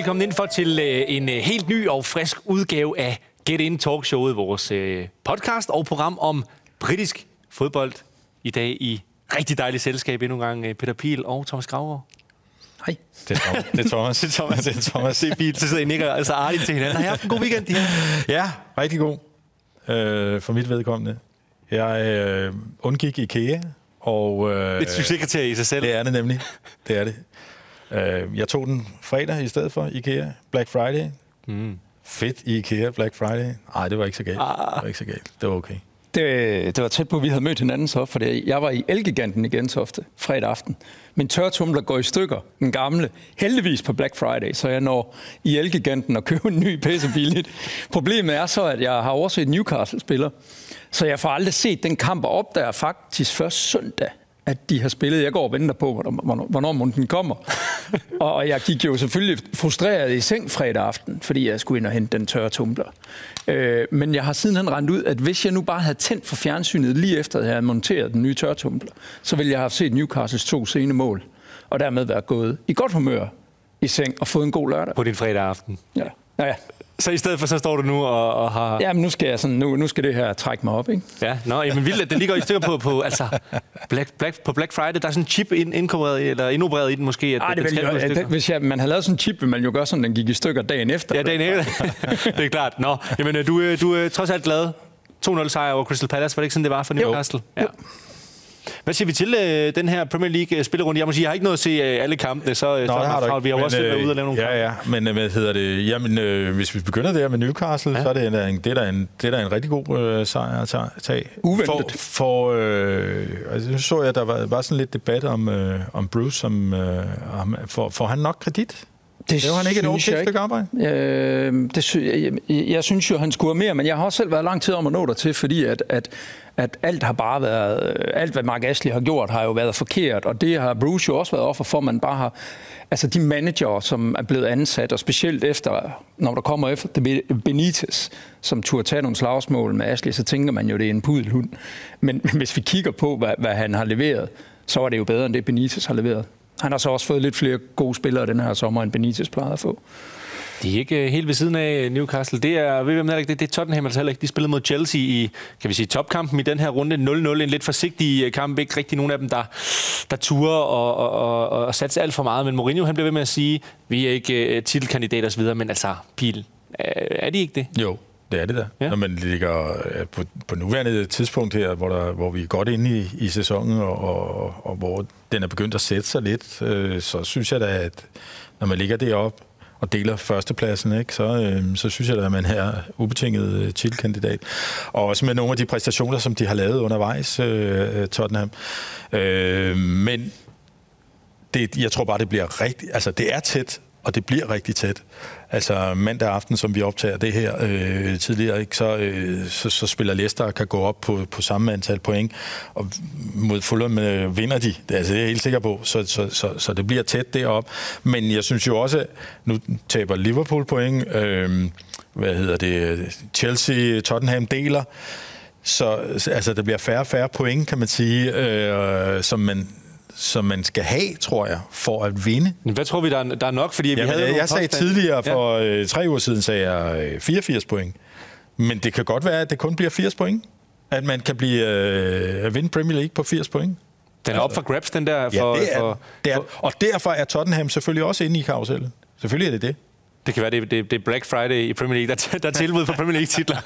Velkommen indenfor til øh, en øh, helt ny og frisk udgave af Get In Talkshowet, vores øh, podcast og program om britisk fodbold. I dag i rigtig dejligt selskab endnu en gang øh, Peter Pil og Thomas Graver. Hej. Det er Thomas. Det er Thomas. Det er Thomas. Det er Thomas. Det er Pil. Så sidder I nikker altså artigt til hinanden. Har I haft en god weekend? Her? Ja, rigtig god. Øh, for mit vedkommende. Jeg øh, undgik IKEA, og... Øh, Et succeskriterie i sig selv. Det er det nemlig. Det er det. Øh, jeg tog den fredag i stedet for IKEA. Black Friday. Mm. Fedt i IKEA Black Friday. Nej, det var ikke så galt. Ah. Det var ikke så galt. Det var okay. Det, det var tæt på, at vi havde mødt hinanden så, for jeg var i Elgiganten i Gentofte fredag aften. Min tørretumler går i stykker, den gamle, heldigvis på Black Friday, så jeg når i Elgiganten og køber en ny pisse billigt. Problemet er så, at jeg har overset Newcastle-spiller, så jeg får aldrig set den kamp og opdager faktisk først søndag, at de har spillet. Jeg går og venter på, hvornår, hvornår den kommer. og jeg gik jo selvfølgelig frustreret i seng fredag aften, fordi jeg skulle ind og hente den tørre tumbler. Øh, men jeg har sidenhen rendt ud, at hvis jeg nu bare havde tændt for fjernsynet lige efter, at jeg havde monteret den nye tørretumbler, så ville jeg have set Newcastles to sene mål, og dermed være gået i godt humør i seng og fået en god lørdag. På din fredag aften. Ja. Ja, ja. Så i stedet for, så står du nu og, og har... Ja, men nu skal, jeg sådan, nu, nu skal det her trække mig op, ikke? Ja, nå, jamen vildt, det ligger i stykker på, på, altså, Black, Black, på Black Friday. Der er sådan en chip ind, inkorporeret, eller indopereret i den måske. At Ej, det den vil, jo, stykker. hvis jeg, man havde lavet sådan en chip, ville man jo gøre sådan, den gik i stykker dagen efter. Ja, dagen efter. det er klart. Nå, jamen, øh, du, øh, du er trods alt glad. 2-0 sejr over Crystal Palace. Var det ikke sådan, det var for Newcastle? Ja. Hvad siger vi til øh, den her Premier League-spillerunde? Jeg må sige, jeg har ikke nået at se øh, alle kampene, så, øh, så Nå, det har du vi har ikke. også Men, selv været ude og lave nogle Ja, ja. Men øh, hvad hedder det? Jamen, øh, hvis vi begynder der med Newcastle, ja. så er det, en, det, er da en, det er da en rigtig god øh, sejr at tage-. Uventet. For, for øh, altså, så jeg, der var, var sådan lidt debat om, øh, om Bruce, som, øh, om, får, får han nok kredit? Det Laver han ikke et okay stykke arbejde? Øh, det sy- jeg, jeg, jeg synes jo, han skulle have mere, men jeg har også selv været lang tid om at nå der til, fordi at, at, at alt har bare været, øh, alt hvad Mark Ashley har gjort, har jo været forkert, og det har Bruce jo også været offer for, man bare har, altså de manager, som er blevet ansat, og specielt efter, når der kommer efter Benitez, som turde tage nogle slagsmål med Ashley, så tænker man jo, det er en pudelhund. Men, hvis vi kigger på, hvad, hvad han har leveret, så er det jo bedre, end det Benitez har leveret. Han har så også fået lidt flere gode spillere den her sommer, end Benitez plejede at få. De er ikke øh, helt ved siden af Newcastle. Det er, ved hvem er, det, det er Tottenham altså heller ikke. De spillede mod Chelsea i, kan vi sige, topkampen i den her runde 0-0. En lidt forsigtig øh, kamp. Ikke rigtig nogen af dem, der, der turer og, og, og, og satser alt for meget. Men Mourinho han blev ved med at sige, vi er ikke titelkandidater osv., men altså, Pil, er, er de ikke det? Jo, det er det da. Ja. Når man ligger øh, på, på nuværende tidspunkt her, hvor, der, hvor vi er godt inde i, i sæsonen, og, og, og hvor den er begyndt at sætte sig lidt, øh, så synes jeg da, at når man ligger deroppe og deler førstepladsen, ikke, så, øh, så synes jeg da, at man er ubetinget øh, titelkandidat. Og også med nogle af de præstationer, som de har lavet undervejs, øh, Tottenham. Øh, men det, jeg tror bare, det bliver rigtig... Altså, det er tæt, og det bliver rigtig tæt. Altså mandag aften, som vi optager det her øh, tidligere, ikke, så, øh, så, så spiller Leicester og kan gå op på, på samme antal point, og mod Fulham øh, vinder de. Det, altså, det er jeg helt sikker på, så, så, så, så det bliver tæt derop. Men jeg synes jo også, nu taber Liverpool point, øh, hvad hedder det, Chelsea, Tottenham deler, så altså, der bliver færre og færre point, kan man sige, øh, som man som man skal have, tror jeg, for at vinde. Hvad tror vi, der er, der er nok? Fordi vi Jamen, havde jeg, jeg sagde tidligere, for øh, tre uger siden, sagde jeg øh, 84 point. Men det kan godt være, at det kun bliver 80 point. At man kan blive øh, at vinde Premier League på 80 point. Den er op for grabs, den der. For, Ja, det er, for, det er, for, og derfor er Tottenham selvfølgelig også inde i karusellen. Selvfølgelig er det det. Det kan være, det, det, det er Black Friday i Premier League, der, der er tilbud på Premier League-titler.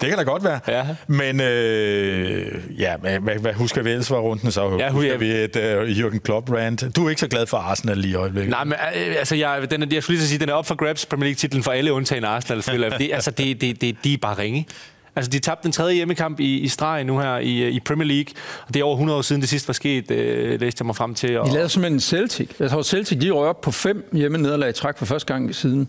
Det kan da godt være. Ja. Men øh, ja, hvad, hvad, husker vi ellers var runden? Så Ja, ja, hu- husker vi et uh, Jürgen Klopp-rant. Du er ikke så glad for Arsenal lige i øjeblikket. Nej, men øh, altså, jeg, den er, jeg skulle lige så sige, den er op for grabs Premier League-titlen for alle undtagen Arsenal-spillere. det, altså, det, det, det, de er bare ringe. Altså, de tabte den tredje hjemmekamp i, i streg nu her i, i Premier League, og det er over 100 år siden det sidste var sket, øh, læste jeg mig frem til. Og... De lavede simpelthen en Celtic. Jeg tror, Celtic de røg op på fem hjemme nederlag i træk for første gang siden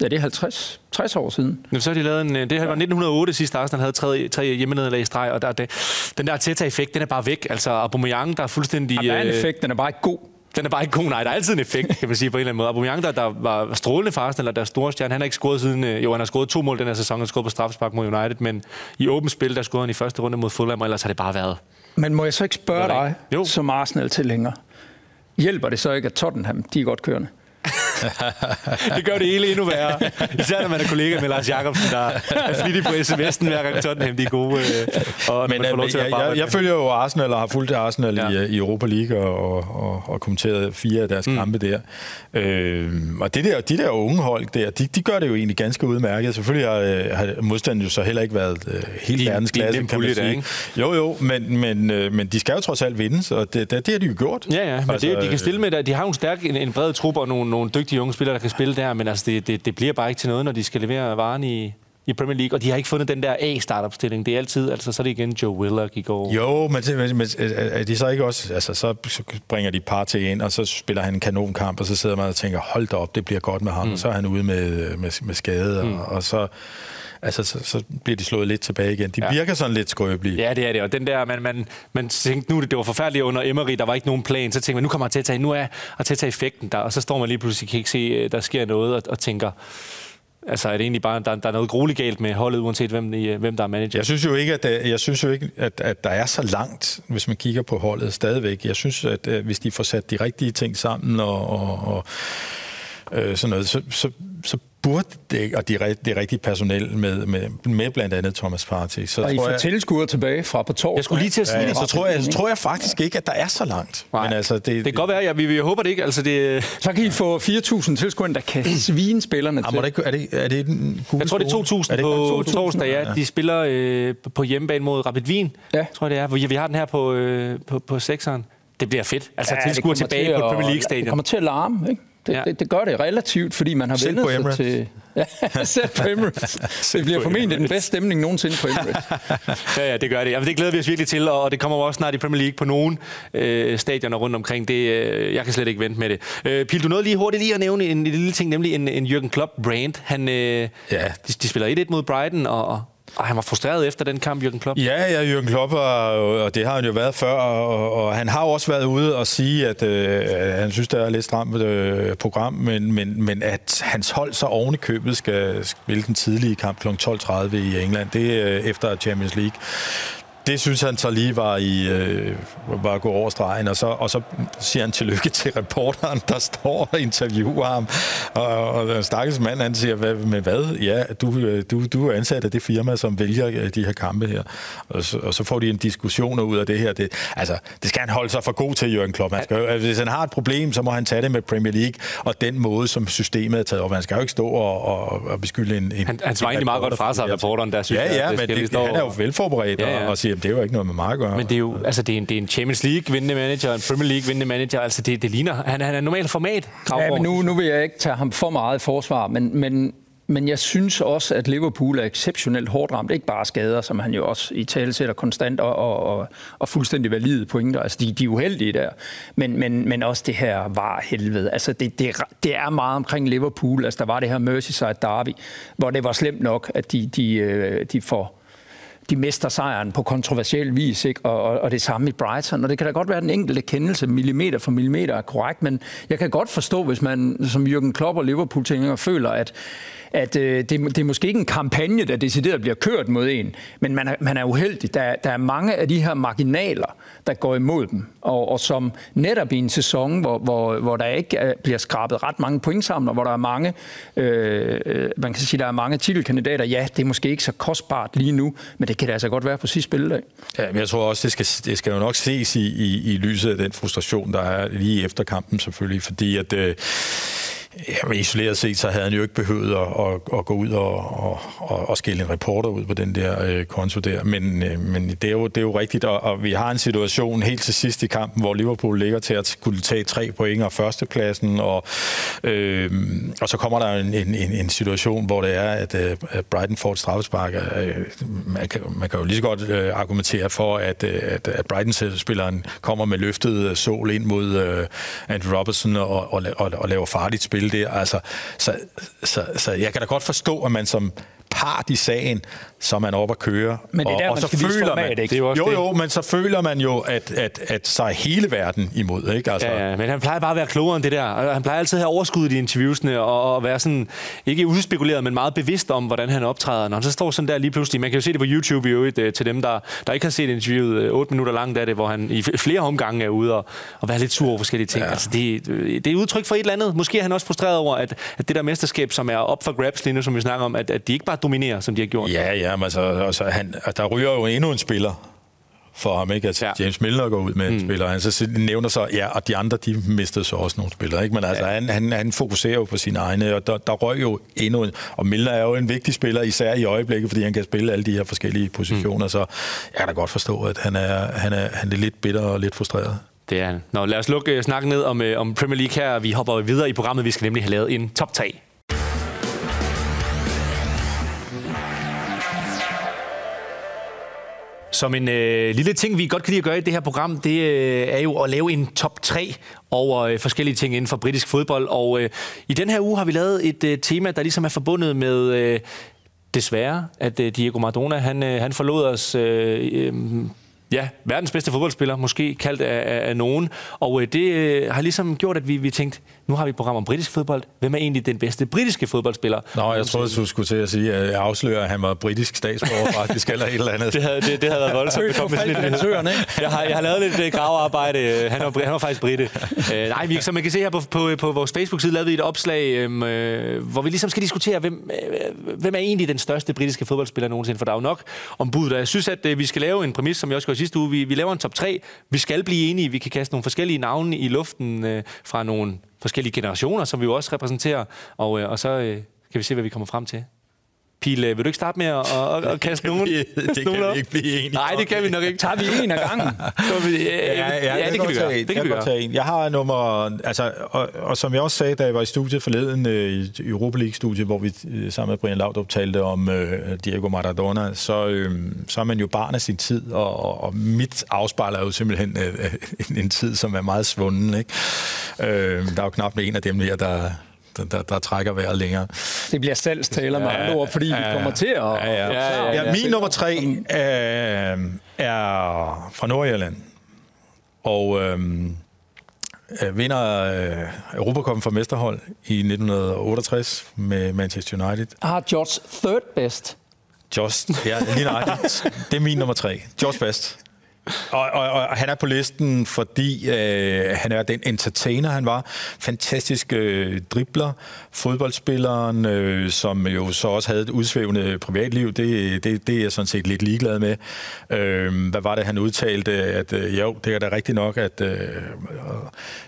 Ja, det er 50, 60 år siden. Jamen, så har de lavet en, det var 1908 sidste Arsenal havde tre, tre hjemmenederlag i streg, og der, det, den der Teta-effekt, den er bare væk. Altså Aubameyang, der er fuldstændig... Ja, der er en effekt, den er bare ikke god. Den er bare ikke god. Nej, der er altid en effekt, kan man sige på en eller anden måde. Aubameyang, der, der var strålende for Arsenal, der er store stjerne, han har ikke scoret siden... Jo, han har scoret to mål den her sæson, han scoret på straffespark mod United, men i åbent spil, der scorede han i første runde mod Fulham, og ellers har det bare været... Men må jeg så ikke spørge dig, jo. som Arsenal til længere? Hjælper det så ikke, at Tottenham, de er godt kørende? det gør det hele endnu værre. Især når man er kollega med Lars Jakobsen, der er flittig på sms'en hver gang Tottenham de er gode. Øh, og Men, man jeg, jeg, jeg, følger jo Arsenal og har fulgt Arsenal ja. i, i Europa League og, og, og kommenteret fire af deres mm. kampe der. Øh, og det der, de der unge hold der, de, de gør det jo egentlig ganske udmærket. Selvfølgelig har, øh, har modstanden jo så heller ikke været uh, helt de, verdensklasse, kan man sige. Der, ikke? Jo, jo, men, men, uh, men de skal jo trods alt vinde, så det, det, det har de jo gjort. Ja, ja, men altså, det, de kan stille med, de har jo en stærk, en, en bred trup og nogle, nogle dygtige unge spillere, der kan spille der, men altså, det, det, det bliver bare ikke til noget, når de skal levere varen i, i Premier League, og de har ikke fundet den der A-startopstilling. Det er altid, altså så er det igen Joe Willock i går. Jo, men, men, men er de så ikke også, altså så, så bringer de par til ind, og så spiller han en kanonkamp, og så sidder man og tænker, hold da op, det bliver godt med ham, mm. og så er han ude med, med, med skade, mm. og, og så altså, så, så bliver de slået lidt tilbage igen. De ja. virker sådan lidt skrøbelige. Ja, det er det. Og den der, man, man, man tænkte nu, det, det var forfærdeligt under Emery, der var ikke nogen plan. Så tænkte man, nu kommer tage, nu er tage effekten der. Og så står man lige pludselig, kan ikke se, øh, der sker noget, og, og tænker, Altså er det egentlig bare, der, der er noget grueligt galt med holdet, uanset hvem, hvem der er manager? Jeg synes jo ikke, at, der, jeg synes jo ikke at, at der er så langt, hvis man kigger på holdet stadigvæk. Jeg synes, at, at hvis de får sat de rigtige ting sammen og, og, og øh, sådan noget, så, så burde det, og de, det rigtige personel med, med, med blandt andet Thomas Partey. Så og I får tilskuere tilbage fra på torsdag. Jeg skulle lige til at sige ja, det. Så tror, jeg, så tror jeg faktisk ikke, at der er så langt. Nej. Men altså, det, det kan godt være, ja, vi, vi håber det ikke. Altså, det... Så kan I få 4.000 tilskuere, der kan svine spillerne til. Er det, er det, er det en Jeg tror, det er 2.000 er på 2.000? torsdag, ja. De spiller øh, på hjemmebane mod Rapid Wien, ja. tror jeg det er. Vi, vi har den her på, øh, på, på sekseren. Det bliver fedt. Altså ja, tilskuer tilbage til på Premier League-stadion. Det kommer til at larme, ikke? Det, ja. det, det gør det relativt, fordi man har vendt sig til... Ja, selv på Emirates. det bliver formentlig den bedste stemning nogensinde på Emirates. ja, ja, det gør det. Jamen, det glæder vi os virkelig til, og det kommer også snart i Premier League på nogle øh, stadioner rundt omkring. Det, øh, jeg kan slet ikke vente med det. Øh, Pil, du nåede lige hurtigt lige at nævne en, en lille ting, nemlig en, en Jürgen Klopp-brand. Han, øh, ja. de, de spiller 1-1 mod Brighton, og, og han var frustreret efter den kamp, Jürgen Klopp. Ja, ja, Jürgen Klopp, og, og det har han jo været før, og, og han har også været ude og sige, at øh, han synes, det er et lidt stramt øh, program, men, men, men at hans hold så oven i købet skal spille den tidlige kamp kl. 12.30 i England, det er øh, efter Champions League det synes han så lige var, i, øh, var at gå over stregen, og så, og så siger han tillykke til reporteren, der står og interviewer ham. Og, og den stakkels mand, han siger, hvad, med hvad? Ja, du, øh, du, du er ansat af det firma, som vælger øh, de her kampe her. Og så, og så får de en diskussion ud af det her. Det, altså, det skal han holde sig for god til, Jørgen Klopp. Han skal, altså, hvis han har et problem, så må han tage det med Premier League, og den måde, som systemet er taget op. Han skal jo ikke stå og, og, og beskylde en... en han, han svarer egentlig meget godt fra sig, reporteren, der synes Ja, ja, jeg, det men det, han er jo velforberedt ja, ja. og siger, det er jo ikke noget med mig at gøre. Men det er jo altså, det er en, det er en Champions League-vindende manager, en Premier League-vindende manager. Altså, det, det ligner... Han, han er normalt format. Ja, men nu, nu vil jeg ikke tage ham for meget forsvar, men, men men jeg synes også, at Liverpool er exceptionelt hårdt ramt. Ikke bare skader, som han jo også i tale sætter konstant og, og, og, og fuldstændig valide pointer. Altså, de, de er uheldige der. Men, men, men også det her var helvede. Altså, det, det, det er meget omkring Liverpool. Altså, der var det her Merseyside derby, hvor det var slemt nok, at de, de, øh, de får de mister sejren på kontroversiel vis, ikke? Og, og, og det samme i Brighton. Og det kan da godt være, at den enkelte kendelse millimeter for millimeter er korrekt, men jeg kan godt forstå, hvis man som Jürgen Klopp og Liverpool-tænker føler, at at øh, det, det er måske ikke en kampagne, der decideret bliver kørt mod en, men man er, man er uheldig. Der, der er mange af de her marginaler, der går imod dem, og, og som netop i en sæson, hvor, hvor, hvor der ikke er, bliver skrabet ret mange point sammen, og hvor der er mange, øh, øh, man kan sige, der er mange titelkandidater, ja, det er måske ikke så kostbart lige nu, men det kan det altså godt være på sidste spilledag. Ja, men jeg tror også, det skal, det skal jo nok ses i, i, i lyset af den frustration, der er lige efter kampen selvfølgelig, fordi at øh, Jamen, isoleret set, så havde han jo ikke behøvet at, at, at gå ud og, og, og, og skille en reporter ud på den der øh, konto der. Men, øh, men det, er jo, det er jo rigtigt, og, og vi har en situation helt til sidst i kampen, hvor Liverpool ligger til at skulle tage tre point af førstepladsen, og, øh, og så kommer der en, en, en situation, hvor det er, at, øh, Brighton får et straffespark. Øh, man, kan, man kan jo lige så godt øh, argumentere for, at, øh, at, at Brighton-spilleren kommer med løftet øh, sol ind mod øh, Andrew Robertson og, og, og, og laver farligt spil det Altså, så, så, så jeg kan da godt forstå, at man som part i sagen, så er man op at køre. Men det er og, der, og man så føler format, man, ikke? Det er jo jo, det. jo, men så føler man jo, at, at, at så er hele verden imod. Ikke? Altså, Ja, ja, men han plejer bare at være klogere end det der. Og Han plejer altid at have overskud i interviewsene og, og være sådan, ikke udspekuleret, men meget bevidst om, hvordan han optræder. Når han så står sådan der lige pludselig, man kan jo se det på YouTube i øvrigt, øh, til dem, der, der ikke har set interviewet, øh, 8 minutter langt af det, hvor han i flere omgange er ude og, og være lidt sur over forskellige ting. Ja. Altså, det, øh, det er udtryk for et eller andet. Måske er han også frustreret over, at, at det der mesterskab, som er op for grabs lige nu, som vi snakker om, at, at de ikke bare dominerer, som de har gjort. Ja, ja, men altså, altså han, der ryger jo endnu en spiller for ham, ikke? Altså, Ja. ja. James Milner går ud med en mm. spiller, han så nævner så, ja, og de andre, de mistede så også nogle spillere, ikke? Men altså, ja. han, han, han fokuserer jo på sine egne, og der, der røg jo endnu en, og Milner er jo en vigtig spiller, især i øjeblikket, fordi han kan spille alle de her forskellige positioner, mm. så jeg kan da godt forstå, at han er, han er, han er lidt bitter og lidt frustreret. Det er han. Nå, lad os lukke øh, snakken ned om, øh, om Premier League her. Vi hopper videre i programmet. Vi skal nemlig have lavet en top 3. Som en øh, lille ting, vi godt kan lide at gøre i det her program, det øh, er jo at lave en top 3 over øh, forskellige ting inden for britisk fodbold. Og øh, i den her uge har vi lavet et øh, tema, der ligesom er forbundet med... Øh, desværre, at øh, Diego Maradona, han, øh, han forlod os... Øh, øh, Ja, verdens bedste fodboldspiller, måske kaldt af, af, af nogen. Og øh, det øh, har ligesom gjort, at vi, vi tænkte, nu har vi et program om britisk fodbold. Hvem er egentlig den bedste britiske fodboldspiller? Nå, jeg troede, du skulle til at sige, at jeg afslører, at han var britisk statsborger faktisk, eller et eller andet. Det havde, det, det havde været voldsomt. Det kom lidt, Ansøgerne, ikke? jeg, har, jeg har lavet lidt øh, gravearbejde. Øh, Han var, han var faktisk britte. Øh, nej, vi, som man kan se her på, på, på vores Facebook-side, lavede vi et opslag, øhm, øh, hvor vi ligesom skal diskutere, hvem, øh, hvem er egentlig den største britiske fodboldspiller nogensinde. For der er jo nok om bud. Jeg synes, at øh, vi skal lave en præmis, som jeg også sidste uge. Vi, vi laver en top 3. Vi skal blive enige. Vi kan kaste nogle forskellige navne i luften øh, fra nogle forskellige generationer, som vi jo også repræsenterer. Og, øh, og så øh, kan vi se, hvad vi kommer frem til. Pil, øh, vil du ikke starte med at, at, at, at kaste nogen? det kan nogen vi ikke blive enige Nej, det kan vi nok ikke. Tager vi en af gangen? Så vi- Ja, ja, ja, det kan vi gøre. Det kan vi gøre. Tage en. Jeg har nummer, altså, og, og, som jeg også sagde, da jeg var i studiet forleden, øh, i Europa League-studiet, hvor vi øh, sammen med Brian Laudrup talte om øh, Diego Maradona, så, øh, så er man jo barn af sin tid, og, og, og mit afspejler jo simpelthen øh, en, en tid, som er meget svunden. Ikke? Øh, der er jo knap en af dem her, der, der, der, der trækker vejret længere. Det bliver salgstaler med andre ord, fordi vi kommer til at... Ja, ja. Ja, ja, ja, min nummer tre øh, er fra Nordjylland. Og øh, øh, vinder øh, Europacupen for mesterhold i 1968 med Manchester United. Har George third best? Just, ja, lige nøjagtigt. Det er min nummer tre. George Best. Og, og, og han er på listen, fordi øh, han er den entertainer, han var. Fantastisk øh, dribler. Fodboldspilleren, øh, som jo så også havde et udsvævende privatliv, det, det, det er jeg sådan set lidt ligeglad med. Øh, hvad var det, han udtalte? At øh, jo, det er da rigtigt nok, at øh,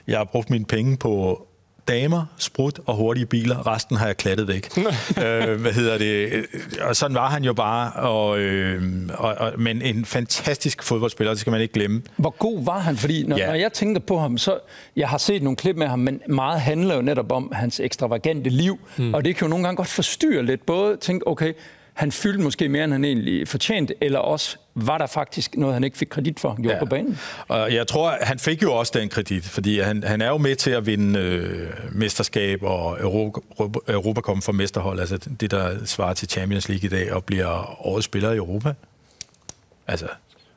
jeg har brugt mine penge på damer, sprut og hurtige biler. Resten har jeg klattet væk. øh, hvad hedder det? Og sådan var han jo bare. Og, øh, og, og, men en fantastisk fodboldspiller, det skal man ikke glemme. Hvor god var han? Fordi når, Ja. når jeg tænker på ham, så... Jeg har set nogle klip med ham, men meget handler jo netop om hans ekstravagante liv. Mm. Og det kan jo nogle gange godt forstyrre lidt. Både tænke, okay, han fyldte måske mere, end han egentlig fortjente, eller også var der faktisk noget, han ikke fik kredit for, han gjorde ja. på banen. Og jeg tror, han fik jo også den kredit, fordi han, han er jo med til at vinde øh, mesterskab og Europa, Europa kommer for mesterhold, altså det, der svarer til Champions League i dag, og bliver årets spiller i Europa. Altså,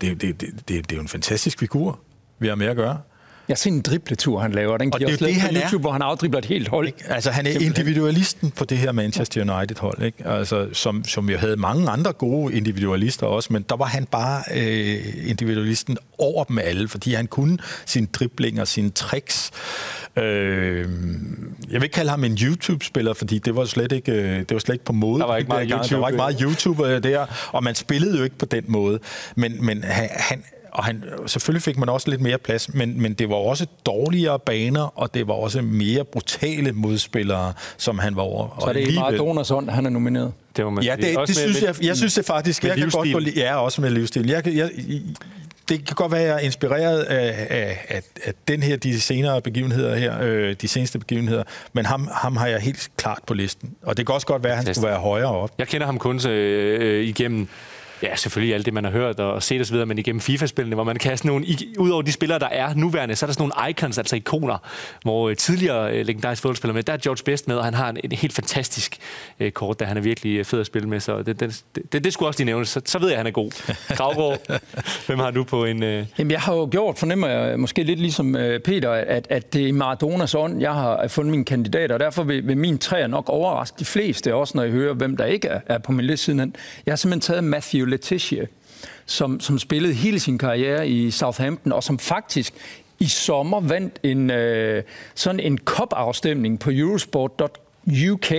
det, det, det, det, det er jo en fantastisk figur, vi har med at gøre. Jeg set en dribletur, han laver. Den Og giver det er det, han er. YouTube, hvor han afdribler et helt hold. Altså, han er Simpelthen. individualisten på det her Manchester United-hold, ikke? Altså, som, som jo havde mange andre gode individualister også, men der var han bare øh, individualisten over dem alle, fordi han kunne sine driblinger, sine tricks. Øh, jeg vil ikke kalde ham en YouTube-spiller, fordi det var slet ikke, øh, det var slet ikke på mode. Der var ikke meget dengang. Der YouTube, var ikke meget YouTube øh, der, og man spillede jo ikke på den måde. Men, men han, han og han, selvfølgelig fik man også lidt mere plads, men, men det var også dårligere baner, og det var også mere brutale modspillere, som han var over. Så er det Maradonas ånd, han er nomineret? Det må man ja, det, det, det synes jeg, jeg synes det faktisk. Jeg kan godt gå, ja, også med livsstil. Jeg, jeg, det kan godt være, at jeg er inspireret af, af, af, af den her, de senere begivenheder her, øh, de seneste begivenheder, men ham, ham har jeg helt klart på listen. Og det kan også godt være, at han skulle være højere op. Jeg kender ham kun øh, igennem Ja, selvfølgelig alt det, man har hørt og set osv., men igennem FIFA-spillene, hvor man kan have sådan nogle, udover de spillere, der er nuværende, så er der sådan nogle icons, altså ikoner, hvor øh, tidligere øh, legendariske fodboldspillere med, der er George Best med, og han har en, en helt fantastisk øh, kort, der han er virkelig øh, fed at spille med, så det, det, det, det skulle også lige nævnes, så, så ved jeg, at han er god. Gravgaard, hvem har du på en... Øh... Jamen, jeg har jo gjort, fornemmer jeg, måske lidt ligesom øh, Peter, at, at det er Maradonas ånd, jeg har fundet mine kandidater, og derfor vil, vil min træer nok overraske de fleste, også når jeg hører, hvem der ikke er, er på min liste siden. Jeg har simpelthen taget Matthew Letizia, som, som spillede hele sin karriere i Southampton, og som faktisk i sommer vandt en, øh, sådan en cup-afstemning på Eurosport.com UK,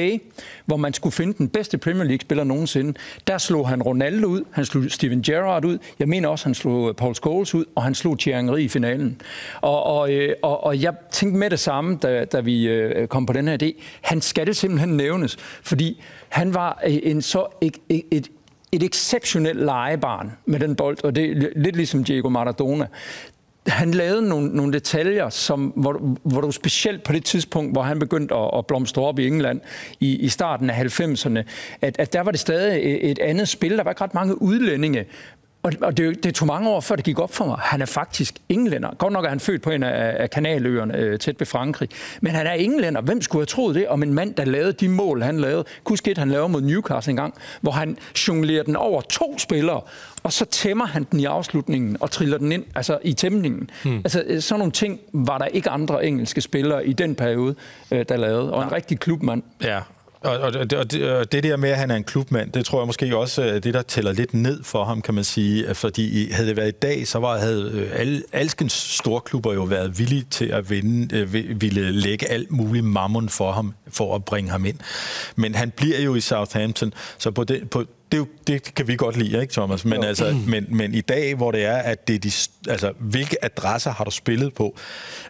hvor man skulle finde den bedste Premier League-spiller nogensinde. Der slog han Ronaldo ud, han slog Steven Gerrard ud, jeg mener også, han slog øh, Paul Scholes ud, og han slog Thierry Henry i finalen. Og, og, øh, og, og jeg tænkte med det samme, da, da vi øh, kom på den her idé. Han skal det simpelthen nævnes, fordi han var øh, en så et, et, et et exceptionelt legebarn med den bold, og det er lidt ligesom Diego Maradona. Han lavede nogle, nogle detaljer, som, hvor, hvor du specielt på det tidspunkt, hvor han begyndte at, at blomstre op i England i, i starten af 90'erne, at, at der var det stadig et andet spil. Der var ikke ret mange udlændinge, og, og det, det tog mange år, før det gik op for mig. Han er faktisk englænder. Godt nok er han født på en af, af kanaløerne øh, tæt ved Frankrig. Men han er englænder. Hvem skulle have troet det om en mand, der lavede de mål, han lavede? Husk et, han lavede mod Newcastle en gang, hvor han jonglerer den over to spillere, og så tæmmer han den i afslutningen og triller den ind, altså i tæmningen. Hmm. Altså øh, sådan nogle ting var der ikke andre engelske spillere i den periode, øh, der lavede. Og en rigtig klubmand. Ja, og, og, og, det, og det der med, at han er en klubmand, det tror jeg måske også er det, der tæller lidt ned for ham, kan man sige. Fordi havde det været i dag, så var, havde øh, alle, alskens store klubber jo været villige til at vinde, øh, ville lægge alt muligt mammon for ham, for at bringe ham ind. Men han bliver jo i Southampton, så på, det, på det, jo, det kan vi godt lide, ikke Thomas? Men, altså, men, men i dag, hvor det er, at det er de, altså, hvilke adresser har du spillet på?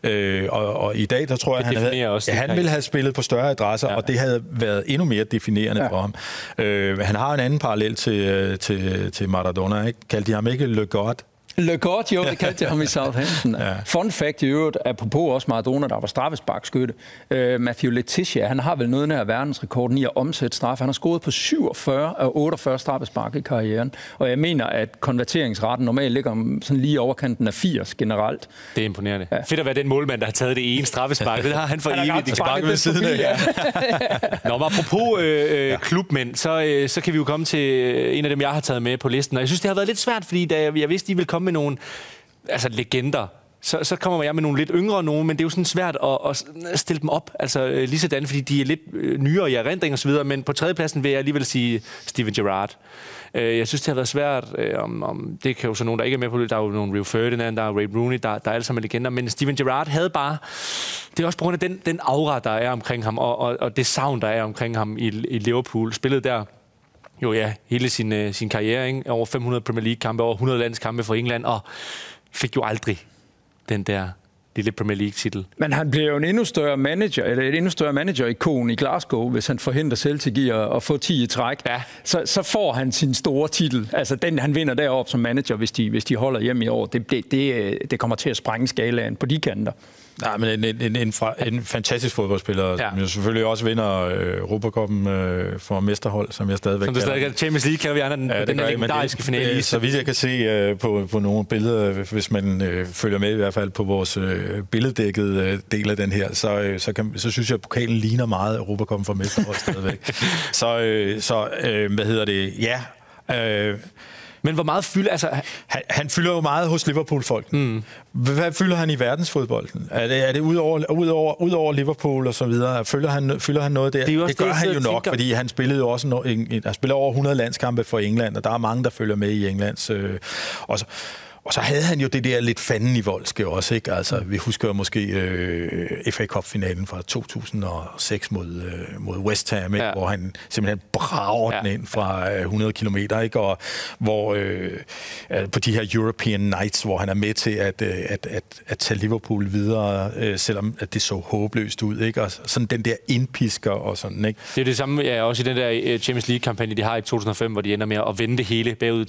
Øh, og, og i dag, der tror jeg, han, havde, også ja, han ville have spillet på større adresser, ja. og det havde været endnu mere definerende ja. for ham. Øh, han har en anden parallel til, øh, til, til Maradona, ikke? Kaldte de ham ikke Le God? Le Godt, jo, det kaldte jeg ham i Southampton. ja. Fun fact i øvrigt, apropos også Maradona, der var straffesparkskytte. Uh, Matthew Letitia, han har vel noget af verdensrekorden i at omsætte straffe. Han har scoret på 47 af 48 straffespark i karrieren. Og jeg mener, at konverteringsraten normalt ligger sådan lige overkanten af 80 generelt. Det er imponerende. Ja. Fedt at være den målmand, der har taget det ene straffespark. Det har han for han evigt. Det sparket ved siden af. Ja. Nå, men apropos øh, øh, ja. klubmænd, så, øh, så kan vi jo komme til en af dem, jeg har taget med på listen. Og jeg synes, det har været lidt svært, fordi da jeg, jeg vidste, de ville komme med nogle altså, legender, så, så kommer jeg med nogle lidt yngre nogen, men det er jo sådan svært at, at stille dem op, altså øh, lige sådan, fordi de er lidt øh, nyere i erindring og så videre, men på tredjepladsen vil jeg alligevel sige Steven Gerrard. Øh, jeg synes, det har været svært, om, om, det kan jo så nogen, der ikke er med på det, der er jo nogle Rio Ferdinand, der er Ray Rooney, der, der er alle sammen legender, men Steven Gerrard havde bare, det er også på grund af den, den aura, der er omkring ham, og, og, og det sound, der er omkring ham i, i Liverpool, spillet der jo ja, hele sin, øh, sin karriere, ikke? over 500 Premier League-kampe, over 100 landskampe for England, og fik jo aldrig den der lille Premier League-titel. Men han bliver jo en endnu større manager, eller et endnu større manager-ikon i Glasgow, hvis han forhindrer Celtic at, at få 10 i træk. Ja. Så, så får han sin store titel. Altså den, han vinder deroppe som manager, hvis de, hvis de holder hjem i år. Det, det, det, det kommer til at sprænge skalaen på de kanter. Nej, men en, en, en, en fantastisk fodboldspiller, ja. som jo selvfølgelig også vinder øh, Europacupen øh, for mesterhold, som jeg stadigvæk Som det stadig kan. Champions League kan vi andre den, ja, den legendariske finale. Øh, så vidt jeg kan se øh, på, på nogle billeder, hvis man øh, følger med i hvert fald på vores øh, billeddækkede øh, del af den her, så, øh, så, kan, så synes jeg, at pokalen ligner meget Europacupen for mesterhold stadigvæk. så, øh, så øh, hvad hedder det? Ja, øh, men hvor meget fylder... Altså... Han, han fylder jo meget hos Liverpool-folk. Mm. Hvad fylder han i verdensfodbolden? Er det, er det ud, over, ud, over, ud over Liverpool og så videre? Fylder han, fylder han noget der? Det, det gør det, han jo nok, tænker... fordi han spillede jo også en, en, han spiller over 100 landskampe for England, og der er mange, der følger med i Englands... Øh, og så, og så havde han jo det der lidt fanden i voldske også, ikke? Altså, vi husker måske øh, FA Cup-finalen fra 2006 mod, øh, mod West Ham, ikke? Ja. hvor han simpelthen brager ja. den ind fra øh, 100 km, ikke? Og hvor øh, på de her European Nights, hvor han er med til at, øh, at, at, at tage Liverpool videre, øh, selvom at det så håbløst ud, ikke? Og sådan den der indpisker og sådan, ikke? Det er det samme, ja, også i den der øh, Champions League-kampagne, de har i 2005, hvor de ender med at vende det hele bagud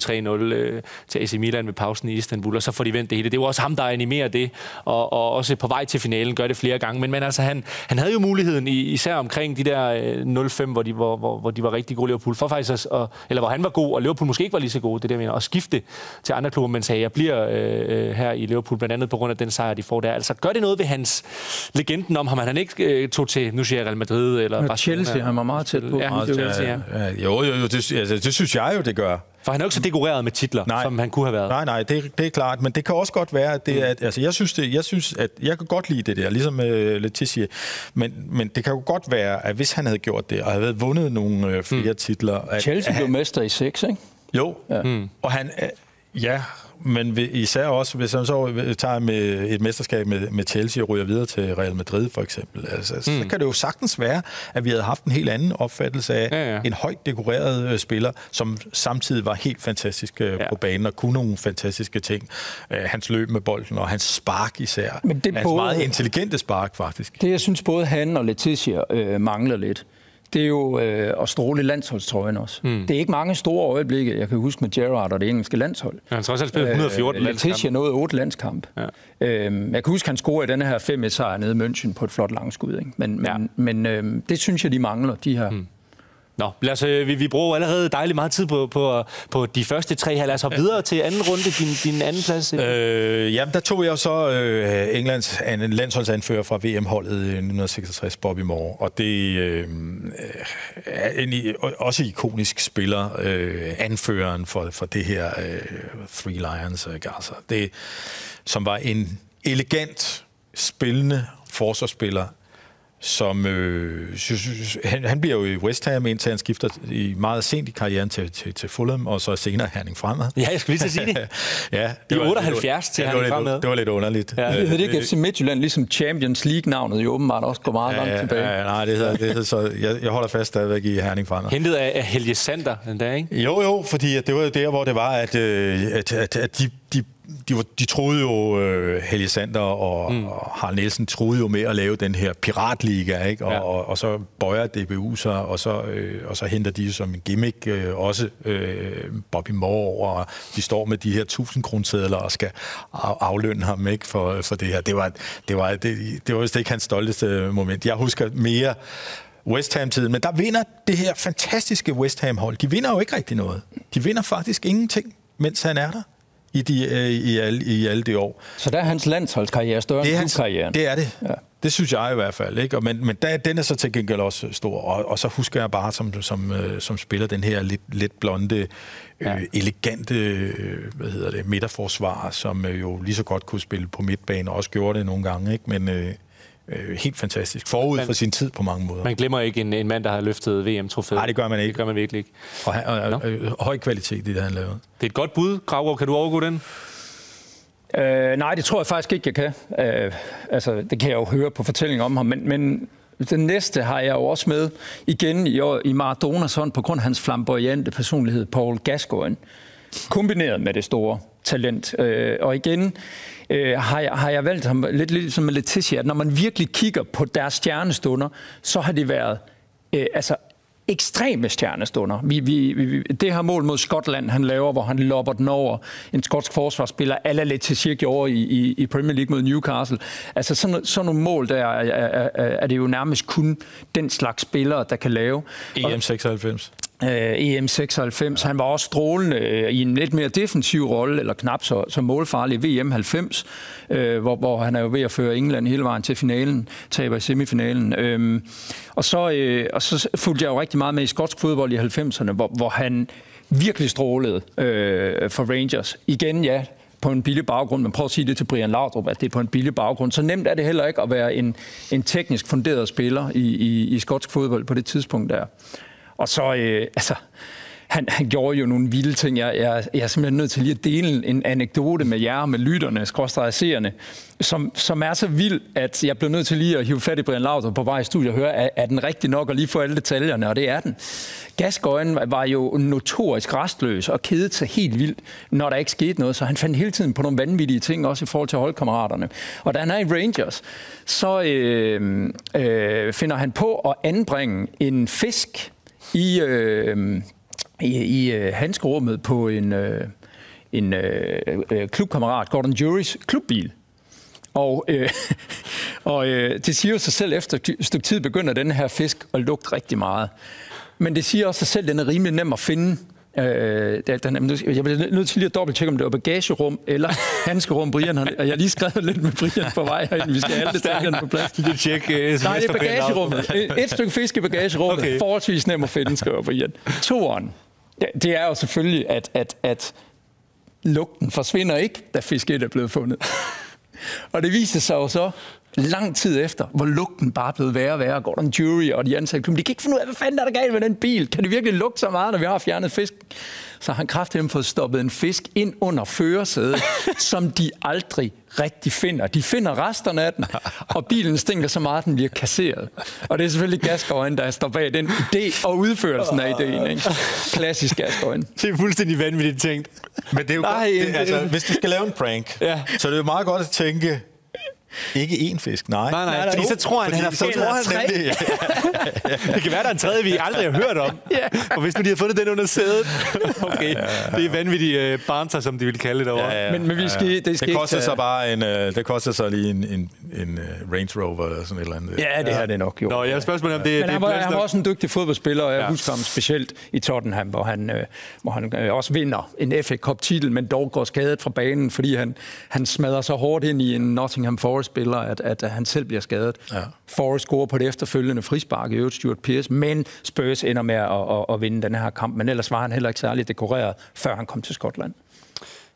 3-0 øh, til AC Milan ved pausen i Istanbul, og så får de vendt det hele. Det jo også ham, der animerer det, og, og også på vej til finalen gør det flere gange. Men, men altså, han, han havde jo muligheden, især omkring de der 0-5, hvor de, hvor, hvor, hvor de var rigtig gode Liverpool, for faktisk at, eller hvor han var god, og Liverpool måske ikke var lige så gode, det der mener, at skifte til andre klubber, men sagde, jeg bliver øh, her i Liverpool, blandt andet på grund af den sejr, de får der. Altså, gør det noget ved hans legenden om ham, at han ikke øh, tog til, nu siger jeg Real Madrid eller ja, Chelsea, han var meget tæt på. Ja, Chelsea, ja. ja. Jo, jo, jo det, altså, det synes jeg jo, det gør. For han er jo ikke så dekoreret med titler, nej. som han kunne have været. Nej, nej, det, det er klart, men det kan også godt være, at det er, altså jeg synes, det, jeg synes, at jeg kan godt lide det der, ligesom uh, Letitia, men, men det kan jo godt være, at hvis han havde gjort det, og havde vundet nogle uh, flere mm. titler... At, Chelsea at blev han, mester i 6, ikke? Jo, ja. mm. og han, uh, ja, men især også, hvis han så tager med et mesterskab med, med Chelsea og ryger videre til Real Madrid for eksempel, altså, mm. så kan det jo sagtens være, at vi havde haft en helt anden opfattelse af ja, ja. en højt dekoreret uh, spiller, som samtidig var helt fantastisk uh, ja. på banen og kunne nogle fantastiske ting. Uh, hans løb med bolden og hans spark især. Men det hans både, meget intelligente spark faktisk. Det jeg synes både han og Letitia øh, mangler lidt, det er jo øh, at stråle landsholdstrøjen også. Mm. Det er ikke mange store øjeblikke, jeg kan huske med Gerrard og det engelske landshold. Ja, han har også spillet 114 øh, Letitia nåede 8 landskamp. Ja. Øhm, jeg kan huske, han scorede i denne her 5 sejr nede i München på et flot langskud. Ikke? Men, ja. men, men øh, det synes jeg, de mangler, de her mm. Nå, lad os, vi, vi bruger allerede dejligt meget tid på, på, på de første tre her. Lad os hoppe videre til anden runde, din, din anden plads. Øh, jamen, der tog jeg så øh, Englands en landsholdsanfører fra VM-holdet i 1966, Bobby Moore. Og det øh, er en også ikonisk spiller, øh, anføreren for, for det her øh, Three Lions. Ikke? Altså, det, som var en elegant, spillende forsvarsspiller, som øh, han, han bliver jo i West Ham, indtil han skifter i meget sent i karrieren til, til, til Fulham, og så senere Herning Fremad. Ja, jeg skulle lige til sige det. ja, det I var, 78 til Herning Fremad. Det var lidt underligt. Ja. Det hedder ikke FC Midtjylland, ligesom Champions League-navnet jo åbenbart også går meget langt ja, tilbage. Ja, nej, det hedder, det hedder så, jeg, jeg holder fast stadigvæk i Herning Fremad. Hentet af Helge Sander den dag, ikke? Jo, jo, fordi det var der, hvor det var, at, øh, at, at, at de, de de, var, de troede jo, uh, Helge Sander og, mm. og Harald Nielsen troede jo med at lave den her piratliga, ikke? Og, ja. og, og så bøjer DBU sig, og så, øh, og så henter de som en gimmick øh, også øh, Bobby Moore over, og de står med de her 1000 kronsedler og skal aflønne ham ikke, for, for det her. Det var, det var, det, det var vist ikke hans stolteste moment. Jeg husker mere West Ham-tiden, men der vinder det her fantastiske West Ham-hold. De vinder jo ikke rigtig noget. De vinder faktisk ingenting, mens han er der i, de, øh, i, alle, i alle de år. Så der er hans landsholdskarriere større det er end karrieren. Det er det. Ja. Det synes jeg i hvert fald. Ikke? Og, men men der, den er så til gengæld også stor. Og, og så husker jeg bare som, som, øh, som spiller den her lidt, lidt blonde, øh, elegante øh, hvad hedder det, midterforsvar, som øh, jo lige så godt kunne spille på midtbanen, og også gjorde det nogle gange. Ikke? Men, øh, øh, helt fantastisk. Forud man, for sin tid på mange måder. Man glemmer ikke en, en mand, der har løftet VM-trofæet. Nej, det gør man ikke. Det gør man virkelig ikke. Og, og, og no. øh, høj kvalitet i det, han lavede. Det er et godt bud. Gravgaard, kan du overgå den? Øh, nej, det tror jeg faktisk ikke, jeg kan. Øh, altså, det kan jeg jo høre på fortællingen om ham, men, men den næste har jeg jo også med igen i, i Maradonas hånd på grund af hans flamboyante personlighed, Paul Gascoigne, kombineret med det store talent. Øh, og igen, øh, har, jeg, har jeg valgt ham lidt, lidt som Letitia, at når man virkelig kigger på deres stjernestunder, så har det været øh, altså ekstreme stjernestunder. Vi, vi, vi, det her mål mod Skotland, han laver, hvor han lopper den over en skotsk forsvarsspiller, ala Letitia gjorde i, i, i Premier League mod Newcastle. Altså sådan, sådan nogle mål, der er, er, er, er det jo nærmest kun den slags spillere, der kan lave. EM 96 øh, EM96. Han var også strålende øh, i en lidt mere defensiv rolle, eller knap så, så målfarlig VM 90, øh, hvor, hvor han er jo ved at føre England hele vejen til finalen, taber i semifinalen. Øh, og, så, øh, og så fulgte jeg jo rigtig meget med i skotsk fodbold i 90'erne, hvor, hvor han virkelig strålede øh, for Rangers. Igen, ja, på en billig baggrund, men prøv at sige det til Brian Laudrup, at det er på en billig baggrund. Så nemt er det heller ikke at være en, en teknisk funderet spiller i, i, i skotsk fodbold på det tidspunkt der. Og så, øh, altså, han, han gjorde jo nogle vilde ting. Jeg, jeg, jeg er simpelthen nødt til lige at dele en anekdote med jer, med lytterne, skråstregerende, som, som er så vild, at jeg blev nødt til lige at hive fat i Brian Lauter på vej i studiet og høre, er, er den rigtig nok, og lige få alle detaljerne, og det er den. Gasgøjen var jo notorisk restløs og kedet sig helt vildt, når der ikke skete noget, så han fandt hele tiden på nogle vanvittige ting, også i forhold til holdkammeraterne. Og da han er i Rangers, så øh, øh, finder han på at anbringe en fisk i, øh, i, i øh, handskerummet på en, øh, en øh, øh, klubkammerat, Gordon Jurys klubbil. Og, øh, og øh, det siger jo sig selv, efter et stykke tid begynder den her fisk at lugte rigtig meget. Men det siger også sig selv, at den er rimelig nem at finde. Øh, den, jeg bliver nødt til lige at dobbelttjekke, om det var bagagerum eller handskerum, Brian. Og jeg har lige skrevet lidt med Brian på vej herind. Vi skal have alle detaljerne på plads. Lige tjek uh, Nej, det er bagagerummet. Et, et stykke fisk i bagagerummet. Okay. Forholdsvis nem at finde, skriver Brian. Toren. Ja, det er jo selvfølgelig, at, at, at lugten forsvinder ikke, da fisk 1 er blevet fundet. Og det viser sig jo så lang tid efter, hvor lugten bare blevet værre og værre. Gordon Jury og de ansatte klubben, de kan ikke finde ud af, hvad fanden er der galt med den bil? Kan det virkelig lugte så meget, når vi har fjernet fisk? Så har han kraftigt fået stoppet en fisk ind under førersædet, som de aldrig rigtig finder. De finder resterne af den, og bilen stinker så meget, at den bliver kasseret. Og det er selvfølgelig Gasgøjen, der står bag den idé og udførelsen af ideen. Ikke? Klassisk Gasgøjen. Det er fuldstændig vanvittigt tænkt. Men det er jo Nej, godt, det, altså, hvis du skal lave en prank, Ja. så er det jo meget godt at tænke, ikke én fisk, nej. Nej, nej, fordi så tror han, han har så fundet tror han tre. nemlig, Det kan være, der er en tredje, vi aldrig har hørt om. Og hvis nu de har fundet den under sædet. Okay, det er vanvittige uh, barnser, som de vil kalde det derovre. Ja, ja, Men, men vi skal, det skal det koster tage- så bare en, øh, det koster så lige en, en, en uh, Range Rover eller sådan et eller andet. Ja, det er det nok, jo. Nå, jeg har spørgsmål om det. Men det han var, han var også en dygtig fodboldspiller, og jeg Ja. ja. husker ham specielt i Tottenham, hvor han, øh, hvor han øh, også vinder en FA Cup-titel, men dog går skadet fra banen, fordi han, han smadrer så hårdt ind i en Nottingham Forest-spiller, at, at han selv bliver skadet. Ja. Forest scorer på det efterfølgende frispark i øvrigt Stuart Pearce, men Spurs ender med at, at, at vinde den her kamp. Men ellers var han heller ikke særlig dekoreret, før han kom til Skotland.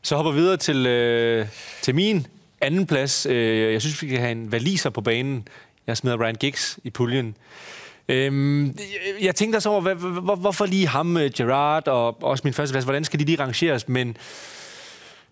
Så hopper vi videre til, øh, til min anden plads. Øh, jeg synes, vi kan have en valiser på banen. Jeg smider Ryan Giggs i puljen. Øhm, jeg- tænkte også over, hvad, hvorfor lige ham, øh, Gerard, og også min første plads, hvordan skal de lige rangeres? Men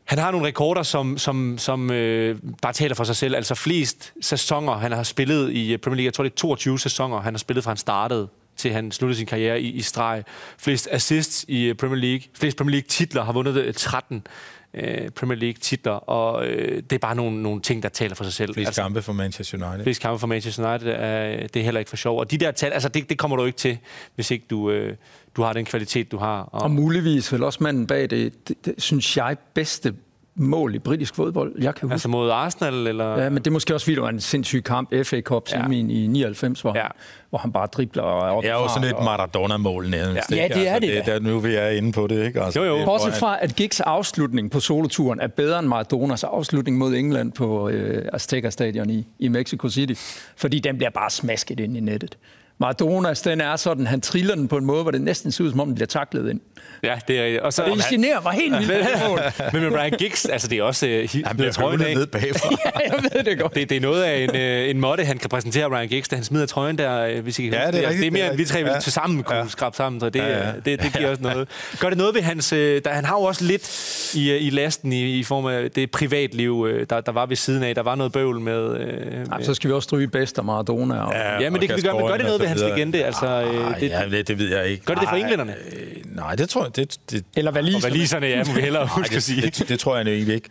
han har nogle rekorder, som, som, som øh, bare taler for sig selv. Altså flest sæsoner, han har spillet i øh, Premier League. Jeg tror, det er 22 sæsoner, han har spillet, fra han startede til han sluttede sin karriere i, i streg. Flest assists i øh, Premier League. Flest Premier League-titler. Har vundet øh, 13 øh, Premier League-titler. Og øh, det er bare nogle, nogle ting, der taler for sig selv. Flest kampe for Manchester United. Flest kampe for Manchester United, er, det er heller ikke for sjov. Og de der tal, altså det, det kommer du ikke til, hvis ikke du, øh, du har den kvalitet, du har. Og muligvis vel også manden bag det, det, det synes jeg, bedste mål i britisk fodbold, jeg kan huske. Altså mod Arsenal, eller... Ja, men det er måske også fordi, det var en sindssyg kamp, FA Cup Ja. i 99, hvor, Ja. hvor han bare dribler og Det er jo sådan et Maradona-mål nærmest. Ja. Ja, det er altså, det, det. er nu vi er inde på det, ikke? Altså, Jo, jo. Det, Bortset fra, at Giggs afslutning på soloturen er bedre end Maradonas afslutning mod England på øh, Azteca Stadion i, i Mexico City. Fordi den bliver bare smasket ind i nettet. Maradonas, den er sådan, han triller den på en måde, hvor det næsten ser ud, som om den bliver taklet ind. Ja, det er rigtigt. Og så, Det generer mig helt vildt. det men med Brian Giggs, altså det er også... Øh, Han bliver trøjen af. ned bagfra. Ja, jeg ved det godt. Det, det er noget af en, øh, en måtte, han kan præsentere Ryan Giggs, da han smider trøjen der, øh, hvis I kan Ja, det er Altså, det er mere, det er end vi tre ja. til sammen kunne Ja. skrabe sammen, så det, Ja, ja, det, det giver også noget. Gør det noget ved hans... Øh, der, han har jo også lidt i, i lasten i, i form af det privatliv, øh, der, der var ved siden af. Der var noget bøvl med... Jamen, med så skal vi også stryge bedst og Maradona. Og... Ja. ja, men det kan vi gøre. Men gør det noget ved hans legende? Altså, øh, Nej, det, ja, det, det ved jeg ikke. Gør det det for Nej, englænderne? øh, Nej, det tror jeg... Det, det, Eller og valiserne. valiserne, ja, må vi hellere huske at sige. det, det, det tror jeg egentlig ikke.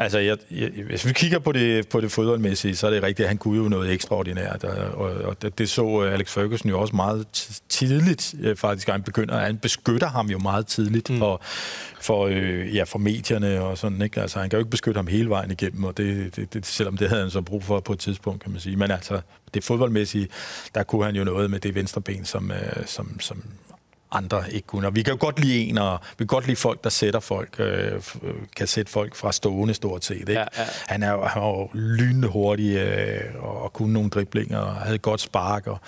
Altså, jeg, jeg, hvis vi kigger på det, på det fodboldmæssige, så er det rigtigt, at han kunne jo noget ekstraordinært, og, og, og det, det så øh, Alex Ferguson jo også meget ti- tidligt, øh, faktisk, han begynder, han beskytter ham jo meget tidligt mm. for, for, øh, ja, for medierne og sådan, ikke? Altså, han kan jo ikke beskytte ham hele vejen igennem, og det, det, det, selvom det havde han så brug for på et tidspunkt, kan man sige. Men altså, det fodboldmæssige, der kunne han jo noget med det venstre ben, som, øh, som, som andre ikke kunne. Og vi kan jo godt lide en, og vi kan godt lide folk, der sætter folk, øh, øh, kan sætte folk fra stående stort set. Ikke? Ja, ja. Han er jo, han var jo lynende hurtig øh, og, kunne nogle driblinger og havde godt spark. Og,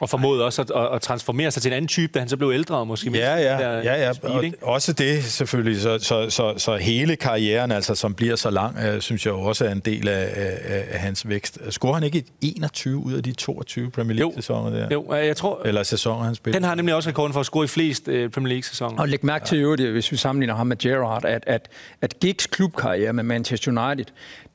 Og formåede også at, at, at transformere sig til en anden type, da han så blev ældre, og måske ja, ja, der ja, ja. speed, Og også det selvfølgelig. Så, så, så, så hele karrieren, altså, som bliver så lang, øh, synes jeg også er en del af, af, af hans vækst. Scorer han ikke et 21 ud af de 22 Premier League-sæsoner der? Jo, jeg tror, Eller sæsoner, han spiller? den har nemlig også rekorden for at scoret i flest øh, Premier League-sæsoner. Og læg mærke til øvrigt, hvis vi sammenligner ham med Gerrard, at, at, at Giggs klubkarriere med Manchester United,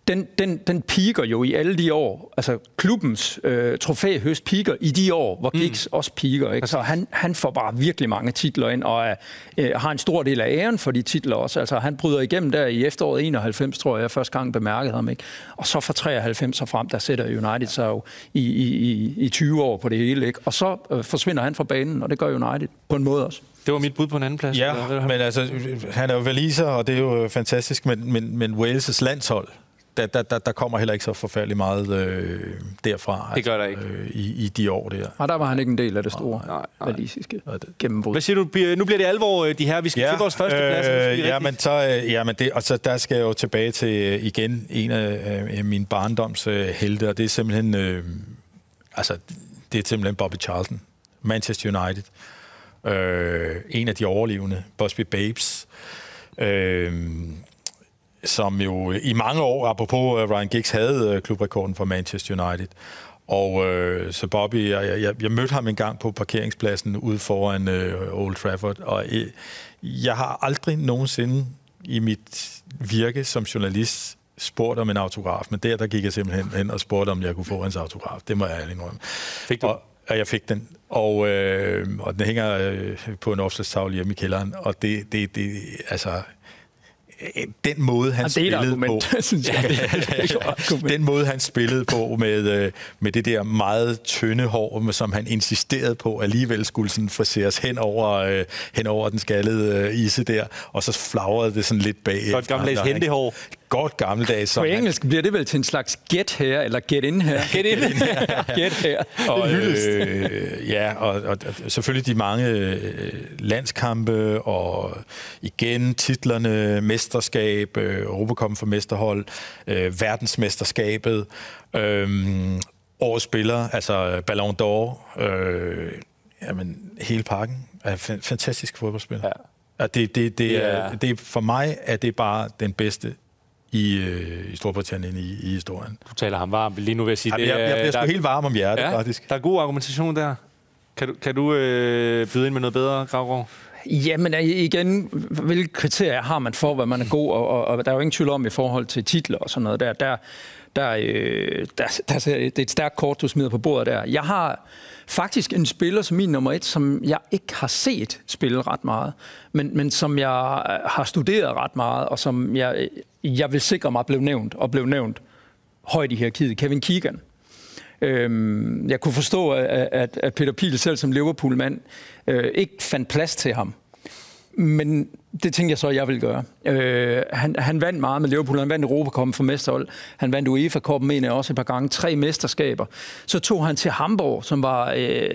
den, den, den piker jo i alle de år. Altså klubbens øh, trofæhøst piker i de år, hvor Giggs mm. også piker. Ikke? Så han, han får bare virkelig mange titler ind, og øh, har en stor del af æren for de titler også. Altså han bryder igennem der i efteråret 91, tror jeg, første gang bemærkede ham. Ikke? Og så fra 93 og frem, der sætter United sig jo i, i, i, i 20 år på det hele. Ikke? Og så øh, forsvinder han fra banen, og det gør United på en måde også. Det var mit bud på en anden plads. Ja, men altså, han er jo valiser, og det er jo fantastisk, men, men, men Wales' landshold, der, der, der, der kommer heller ikke så forfærdeligt meget øh, derfra. Det gør der ikke. Øh, i, I de år der. Og der var han ikke en del af det store nej, nej. valisiske gennembrud. Hvad siger du? Nu bliver det alvor, øh, de her. Vi skal ja, til vores første øh, plads. Ja, men, så, øh, ja, men det, og så der skal jeg jo tilbage til øh, igen en af øh, min barndoms øh, helte, og det er simpelthen, øh, altså, det er simpelthen Bobby Charlton, Manchester United. Øh, en af de overlevende, Busby Babes. Øh, som jo i mange år, apropos uh, Ryan Giggs, havde uh, klubrekorden for Manchester United. Og øh, så Bobby, jeg, jeg, jeg mødte ham en gang på parkeringspladsen ude foran øh, Old Trafford, og øh, jeg har aldrig nogensinde i mit virke som journalist spurgt om en autograf, men der, der gik jeg simpelthen hen og spurgte, om jeg kunne få hans autograf. Det må jeg ærlig indrømme. Fik du? Og, og jeg fik den, og, øh, og den hænger øh, på en opslagstavle hjemme i kælderen, og det, det, det altså, den måde, han spillede på, synes jeg. den måde, han spillede på med, øh, med det der meget tynde hår, som han insisterede på, alligevel skulle sådan friseres hen over, øh, hen over den skaldede øh, ise der, og så flagrede det sådan lidt bag. Godt gammeldags hentehår godt gammeldags. På engelsk bliver det vel til en slags get her, eller get in her. Get in get her. Og, øh, ja, og, og, selvfølgelig de mange øh, landskampe, og igen titlerne, mesterskab, øh, for mesterhold, øh, verdensmesterskabet, øh, årets spiller, altså Ballon d'Or, øh, jamen hele pakken. Er fantastisk fodboldspiller. Ja. Ja, det, det, det, yeah. er, det, for mig er det bare den bedste i, øh, i Storbritannien i, i historien. Du taler ham varm lige nu vil jeg sige. Jamen, det, jeg, jeg bliver sgu helt varm om hjertet, ja, faktisk. Der er god argumentation der. Kan du, kan du øh, byde ind med noget bedre, Gravgaard? Jamen igen, hvilke kriterier har man for, hvad man er god, og, og, og der er jo ingen tvivl om i forhold til titler og sådan noget der. Der, der, øh, der, der, der det er et stærkt kort, du smider på bordet der. Jeg har faktisk en spiller som min nummer et, som jeg ikke har set spille ret meget, men, men som jeg har studeret ret meget, og som jeg, jeg vil sikre mig blev nævnt, og blev nævnt højt i hierarkiet, Kevin Keegan. Øhm, jeg kunne forstå, at, at Peter Piel selv som Liverpool-mand øh, ikke fandt plads til ham. Men det tænkte jeg så, at jeg ville gøre. Øh, han, han vandt meget med Liverpool. Han vandt Europakoppen for mesterhold. Han vandt UEFA-koppen, mener jeg også et par gange. Tre mesterskaber. Så tog han til Hamburg, som var, øh,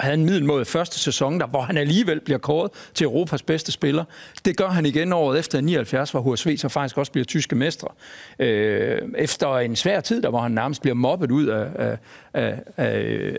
havde en middelmåde første sæson, der, hvor han alligevel bliver kåret til Europas bedste spiller. Det gør han igen året efter 79, hvor HSV så faktisk også bliver tyske mestre. Øh, efter en svær tid, der hvor han nærmest bliver mobbet ud af, af, af,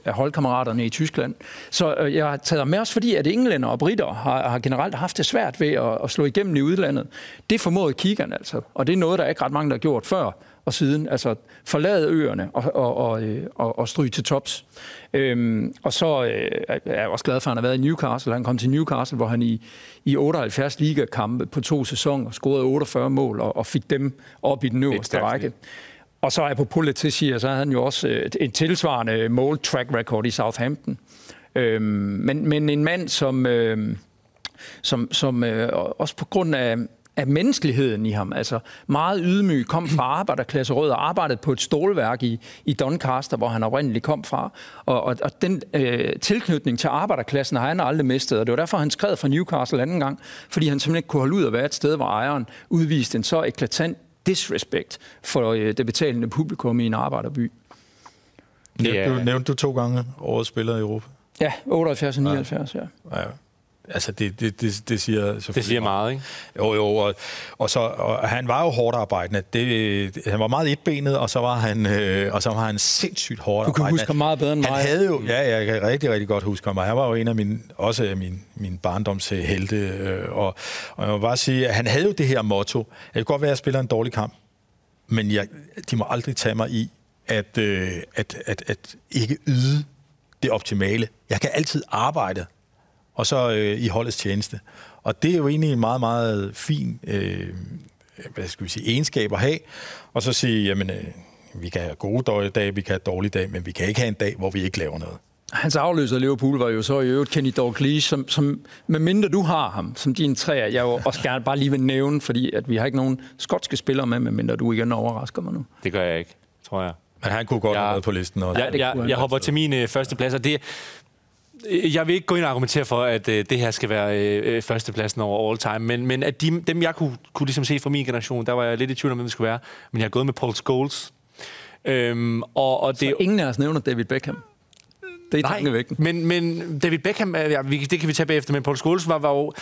af, holdkammeraterne i Tyskland. Så øh, jeg tager med os, fordi at englænder og britter har, har generelt haft det svært ved at at slå igennem i udlandet. Det formåede kiggerne altså, og det er noget, der er ikke ret mange, der har gjort før og siden. Altså forlade øerne og, og, og, øh, og, og stryge til tops. Øhm, og så øh, er jeg også glad for, at han har været i Newcastle. Han kom til Newcastle, hvor han i, i 78 ligakampe på to sæsoner scorede 48 mål og, og fik dem op i den øverste række. Og så er på Pullet til siger, så havde han jo også øh, en tilsvarende mål track record i Southampton. Øhm, men, men en mand, som... Øh, som, som øh, også på grund af, af menneskeligheden i ham. Altså meget ydmyg, kom fra arbejderklasse rød og arbejdede på et stålværk i, i Doncaster, hvor han oprindeligt kom fra. Og, og, og den øh, tilknytning til arbejderklassen har han aldrig mistet, og det var derfor, han skrev fra Newcastle anden gang, fordi han simpelthen ikke kunne holde ud at være et sted, hvor ejeren udviste en så eklatant disrespect for øh, det betalende publikum i en arbejderby. Nævnte, du, nævnte du to gange årets spiller i Europa? Ja, 78 og 79, ja. ja. ja. Altså, det, det, det, det siger Det siger meget, ikke? Jo, jo, og, og, så, og han var jo hårdt arbejdende. Det, han var meget etbenet, og så var han, øh, og så var han sindssygt hårdt arbejdende. Du kan huske ham meget bedre end mig. Han havde jo, ja, jeg kan rigtig, rigtig godt huske ham. Han var jo en af mine, også af min, min barndomshelte. Øh, og, og jeg må bare sige, at han havde jo det her motto. Det kan godt være, at jeg spiller en dårlig kamp, men jeg, de må aldrig tage mig i, at, øh, at, at, at ikke yde det optimale. Jeg kan altid arbejde og så øh, i holdets tjeneste. Og det er jo egentlig en meget, meget fin øh, hvad skal vi sige, egenskab at have, og så sige, jamen, øh, vi kan have gode dage, vi kan have dårlige dage, men vi kan ikke have en dag, hvor vi ikke laver noget. Hans afløser i Liverpool var jo så i øvrigt Kenny Dalglish, som, som med mindre du har ham som din træer, jeg jo også gerne bare lige vil nævne, fordi at vi har ikke nogen skotske spillere med, med mindre du igen overrasker mig nu. Det gør jeg ikke, tror jeg. Men han kunne godt Ja. have været på listen også. Jeg, jeg, jeg hopper til min øh, første plads, og det, jeg vil ikke gå ind og argumentere for, at øh, det her skal være øh, øh, førstepladsen over all time, men, men at de, dem, jeg kunne, kunne ligesom se fra min generation, der var jeg lidt i tvivl om, hvem det skulle være, men jeg har gået med Paul Scholes. Øhm, og, og det, Så ingen af os nævner David Beckham. Det er tankevækkende. men, men David Beckham, ja, vi- det kan vi tage bagefter, men Paul Scholes var, var jo...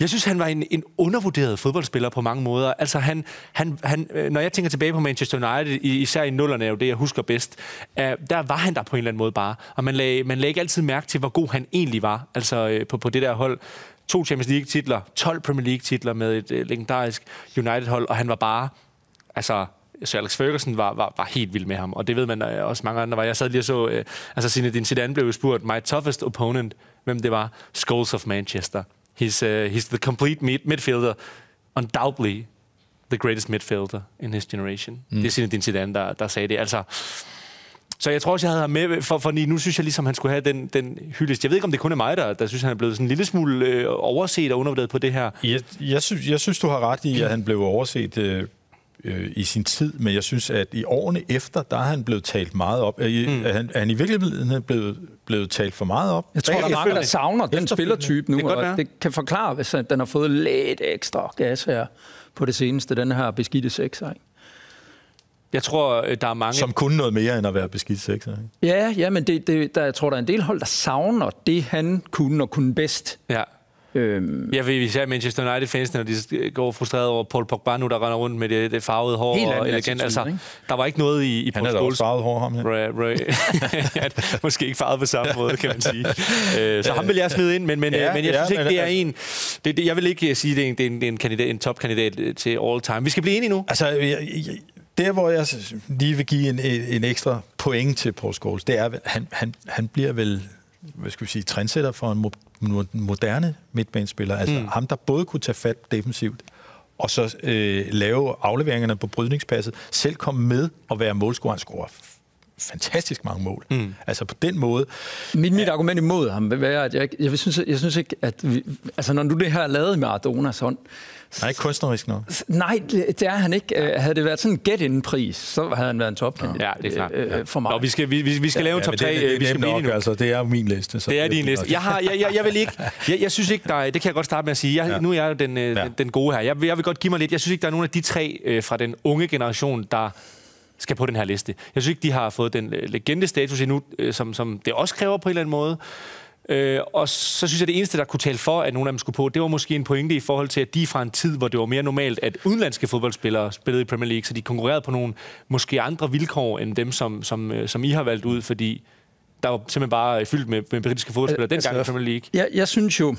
Jeg synes, han var en, en undervurderet fodboldspiller på mange måder. Altså, han, han, han, øh, når jeg tænker tilbage på Manchester United, i- især i nullerne er jo det, jeg husker bedst, øh, der var han der på en eller anden måde bare. Og man lagde, man lagde ikke altid mærke til, hvor god han egentlig var, altså øh, på, på det der hold. To Champions League-titler, 12 Premier League-titler med et øh, legendarisk United-hold, og han var bare... Altså, så Alex Ferguson var, var, var helt vild med ham, og det ved man øh, også mange andre var. Jeg sad lige og så, øh, altså Zinedine Zidane blev spurgt, my toughest opponent, hvem det var, Scholes of Manchester. He's, uh, he's the complete mid- midfielder, undoubtedly the greatest midfielder in his generation. Mm. Det er Zinedine Zidane, der, der sagde det. Altså, så jeg tror også, jeg havde ham med, for, for nu synes jeg ligesom, han skulle have den, den hyldest. Jeg ved ikke, om det kun er mig, der, der synes, han er blevet sådan en lille smule øh, overset og undervurderet på det her. Jeg, jeg, synes, jeg synes, du har ret i, at han blev overset øh, øh, i sin tid, men jeg synes, at i årene efter, der er han blevet talt meget op. Er, mm. er, han, er han i virkeligheden blevet, blevet talt for meget op? Jeg tror, der er mange, der savner den spillertype nu, Det og det kan forklare, hvis den har fået lidt ekstra gas her på det seneste, den her beskidte sekser. ikke? Jeg tror, øh, der er mange... Som kunne noget mere, end at være beskidt sekser. Ikke? Ja, ja, men det, det, der, jeg tror, der er en del hold, der savner det, han kunne og kunne bedst. Ja. Øhm, Jeg ved især Manchester United-fans, når de går frustreret over Paul Pogba nu, der render rundt med det, det farvede hår Helt og elegant. Altså, ikke? der var ikke noget i, i Han Paul er da også farvet hår, ham her. Ray, Ray. ja, måske ikke farvet på samme måde, kan man sige. Øh, så ham vil jeg smide ind, men, men, Ja, ja, men jeg ja, synes ikke, men det er altså- en... Det, det, jeg vil ikke sige, det er en, det er en, er en, kandidat, en topkandidat øh, til all time. Vi skal blive enige nu. Altså, jeg, jeg, der hvor jeg lige vil give en, en ekstra point til Paul Scholes, det er, at han, han, han bliver vel, hvad skal vi sige, trendsætter for en mo- mo- moderne midtbanespiller. Altså mm. ham, der både kunne tage fat defensivt, og så øh, lave afleveringerne på brydningspasset, selv komme med og være målscorer. Han scorer fantastisk mange mål. Mm. Altså på den måde. mit, mit argument imod ham vil være, at jeg, ikke- jeg, synes, jeg synes ikke, at vi, altså når nu det her er lavet i Maradonas hånd, Han er ikke kunstnerisk nok. nej, det, er han ikke. Øh, Havde det været sådan en get-in-pris, så havde han været en topkandidat Ja, det er klart. øh, øh, for mig. Nå, vi skal, vi, vi vi skal lave en top men 3. det, det, vi det, skal er nok, altså, det er min liste. Så Det er din liste. Jeg, har, jeg, jeg, jeg vil ikke... Jeg, jeg synes ikke, der er, Det kan jeg godt starte med at sige. Jeg, Ja. ja. Nu er jeg den, øh, Ja. den, den gode her. Jeg, vil- jeg vil godt give mig lidt. Jeg synes ikke, der er nogen af de tre øh, fra den unge generation, der skal på den her liste. Jeg synes ikke, de har fået den øh, legendestatus endnu, øh, som, som det også kræver på en eller anden måde. Øh, og så synes jeg, det eneste, der kunne tale for, at nogle af dem skulle på, det var måske en pointe i forhold til, at de er fra en tid, hvor det var mere normalt, at udenlandske fodboldspillere spillede i Premier League, så de konkurrerede på nogle måske andre vilkår, end dem, som, som, øh, som I har valgt ud, fordi der var simpelthen bare fyldt med, med britiske fodboldspillere dengang i altså, Premier League. Jeg, jeg synes jo,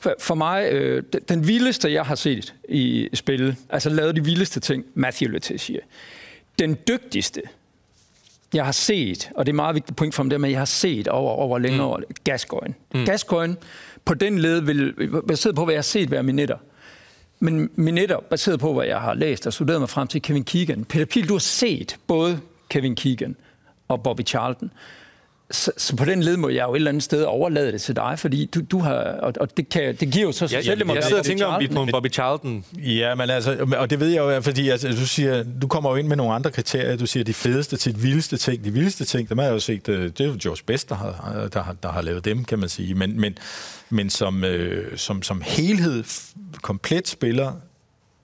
for, for mig, øh, den, vildeste, jeg har set i spil, altså lavet de vildeste ting, Matthew Letizia. Den dygtigste, jeg har set, og det er meget vigtigt point for mig, det er, at jeg har set over, over længere år, Gascoigne. Mm. Gascoigne, på den led, vil, baseret på, hvad jeg har set, være minutter. Men minutter, baseret på, hvad jeg har læst og studeret mig frem til, Kevin Keegan. Peter Pil, du har set både Kevin Keegan og Bobby Charlton. Så, så på den led må jeg jo et eller andet sted overlade det til dig, fordi du, du har, og, og det, kan, det giver jo så sig Jeg, selv, jeg, jeg sidder og Bobby tænker om vi på en Bobby Charlton. Ja, men altså, og det ved jeg jo, fordi altså, du siger, du kommer jo ind med nogle andre kriterier. Du siger de fedeste til de vildeste ting. De vildeste ting, dem har jeg jo set, øh, det er jo George Best, der har, der, har, der har lavet dem, kan man sige. Men, men, men som, øh, som, som helhed, komplet spiller,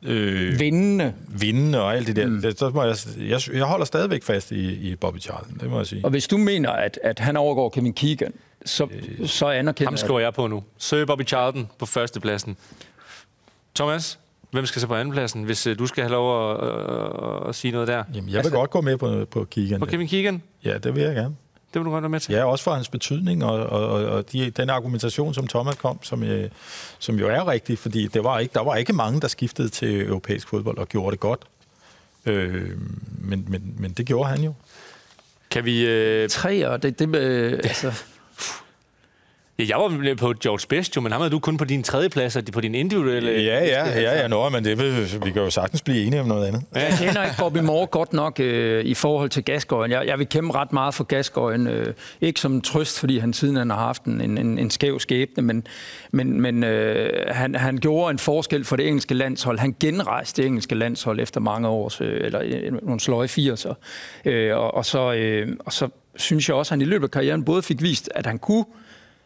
øh, Vindende. vindende og alt det der, mm. det, så må jeg, jeg, jeg holder stadigvæk fast i, i Bobby Charlton, det må jeg sige. Og hvis du mener, at, at han overgår Kevin Keegan, så, så anerkender Ham jeg skriver jeg på nu. Sir Bobby Charlton på førstepladsen. Thomas, hvem skal så på andenpladsen, hvis øh, du skal have lov at, øh, at sige noget der? Jamen, jeg vil altså, godt gå med på, på Keegan. På Kevin Keegan? Ja, det vil jeg gerne. Det vil du godt være med til. Ja, også for hans betydning, og, og, og, og de, den argumentation, som Thomas kom, som, øh, som jo er rigtig, fordi det var ikke, der var ikke mange, der skiftede til europæisk fodbold og gjorde det godt. Øh, men, men, men det gjorde han jo. Kan vi... Øh, Tre, og det, det, øh, altså, Ja, jeg var med på George Best, jo, men ham havde du kun på din tredje plads, og på din individuelle... Ja, ja, ja, ja, nå, men det vil, vi kan jo sagtens blive enige om noget andet. Jeg kender ikke Bobby Moore godt nok øh, i forhold til Gascoigne. Jeg, jeg vil kæmpe ret meget for Gascoigne. Øh, ikke som trøst, fordi han siden han har haft en, en, en skæv skæbne, men, men, men øh, han, han gjorde en forskel for det engelske landshold. Han genrejste det engelske landshold efter mange års, øh, eller øh, nogle sløje 80'er. Øh, og, og, så, øh, og så synes jeg også, at han i løbet af karrieren både fik vist, at han kunne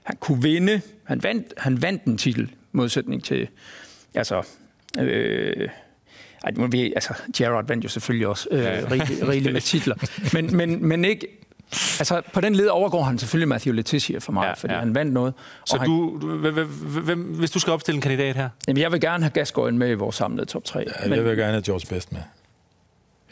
han kunne vinde. Han vandt, han vandt en titel, modsætning til, altså, øh, ej, må vi, altså, Gerrard vandt jo selvfølgelig også øh, rigeligt, rigeligt med titler. Men, men, men ikke, altså, på den led overgår han selvfølgelig Matthew Letizia for mig, ja, fordi ja. han vandt noget. Så han, du, du hvem, hvis du skal opstille en kandidat her? Jamen, jeg vil gerne have Gascoigne med i vores samlede top 3. Ja, men, jeg vil gerne have George Best med.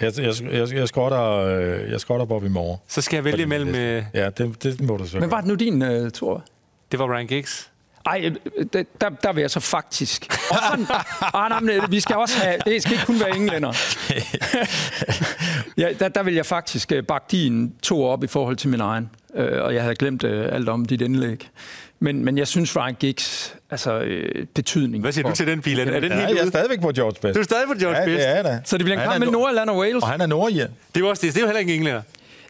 Jeg, jeg, jeg, jeg skotter, øh, jeg skotter Bobby Moore. Så skal jeg vælge mellem... Øh... Ja, det, det må du så Men var det nu din, uh, Thor? Det var Ryan Giggs. Ej, der, der vil jeg så faktisk. Sådan, ah, nej, men, vi skal også have... Det skal ikke kun være englænder. ja, der, der vil jeg faktisk bakke din to op i forhold til min egen. Øh, og jeg havde glemt øh, alt om dit indlæg. Men, men jeg synes, Ryan Giggs, altså øh, betydning... Hvad siger du til den bil? Er, er den ja, helt jeg er ude? stadigvæk på George Best. Du er stadig på George ja, Best? Ja, det er Så det bliver en kamp er med nord- Nordjylland og Wales? Og han er nordjern. Det er jo også det. Det er jo heller ikke englænder.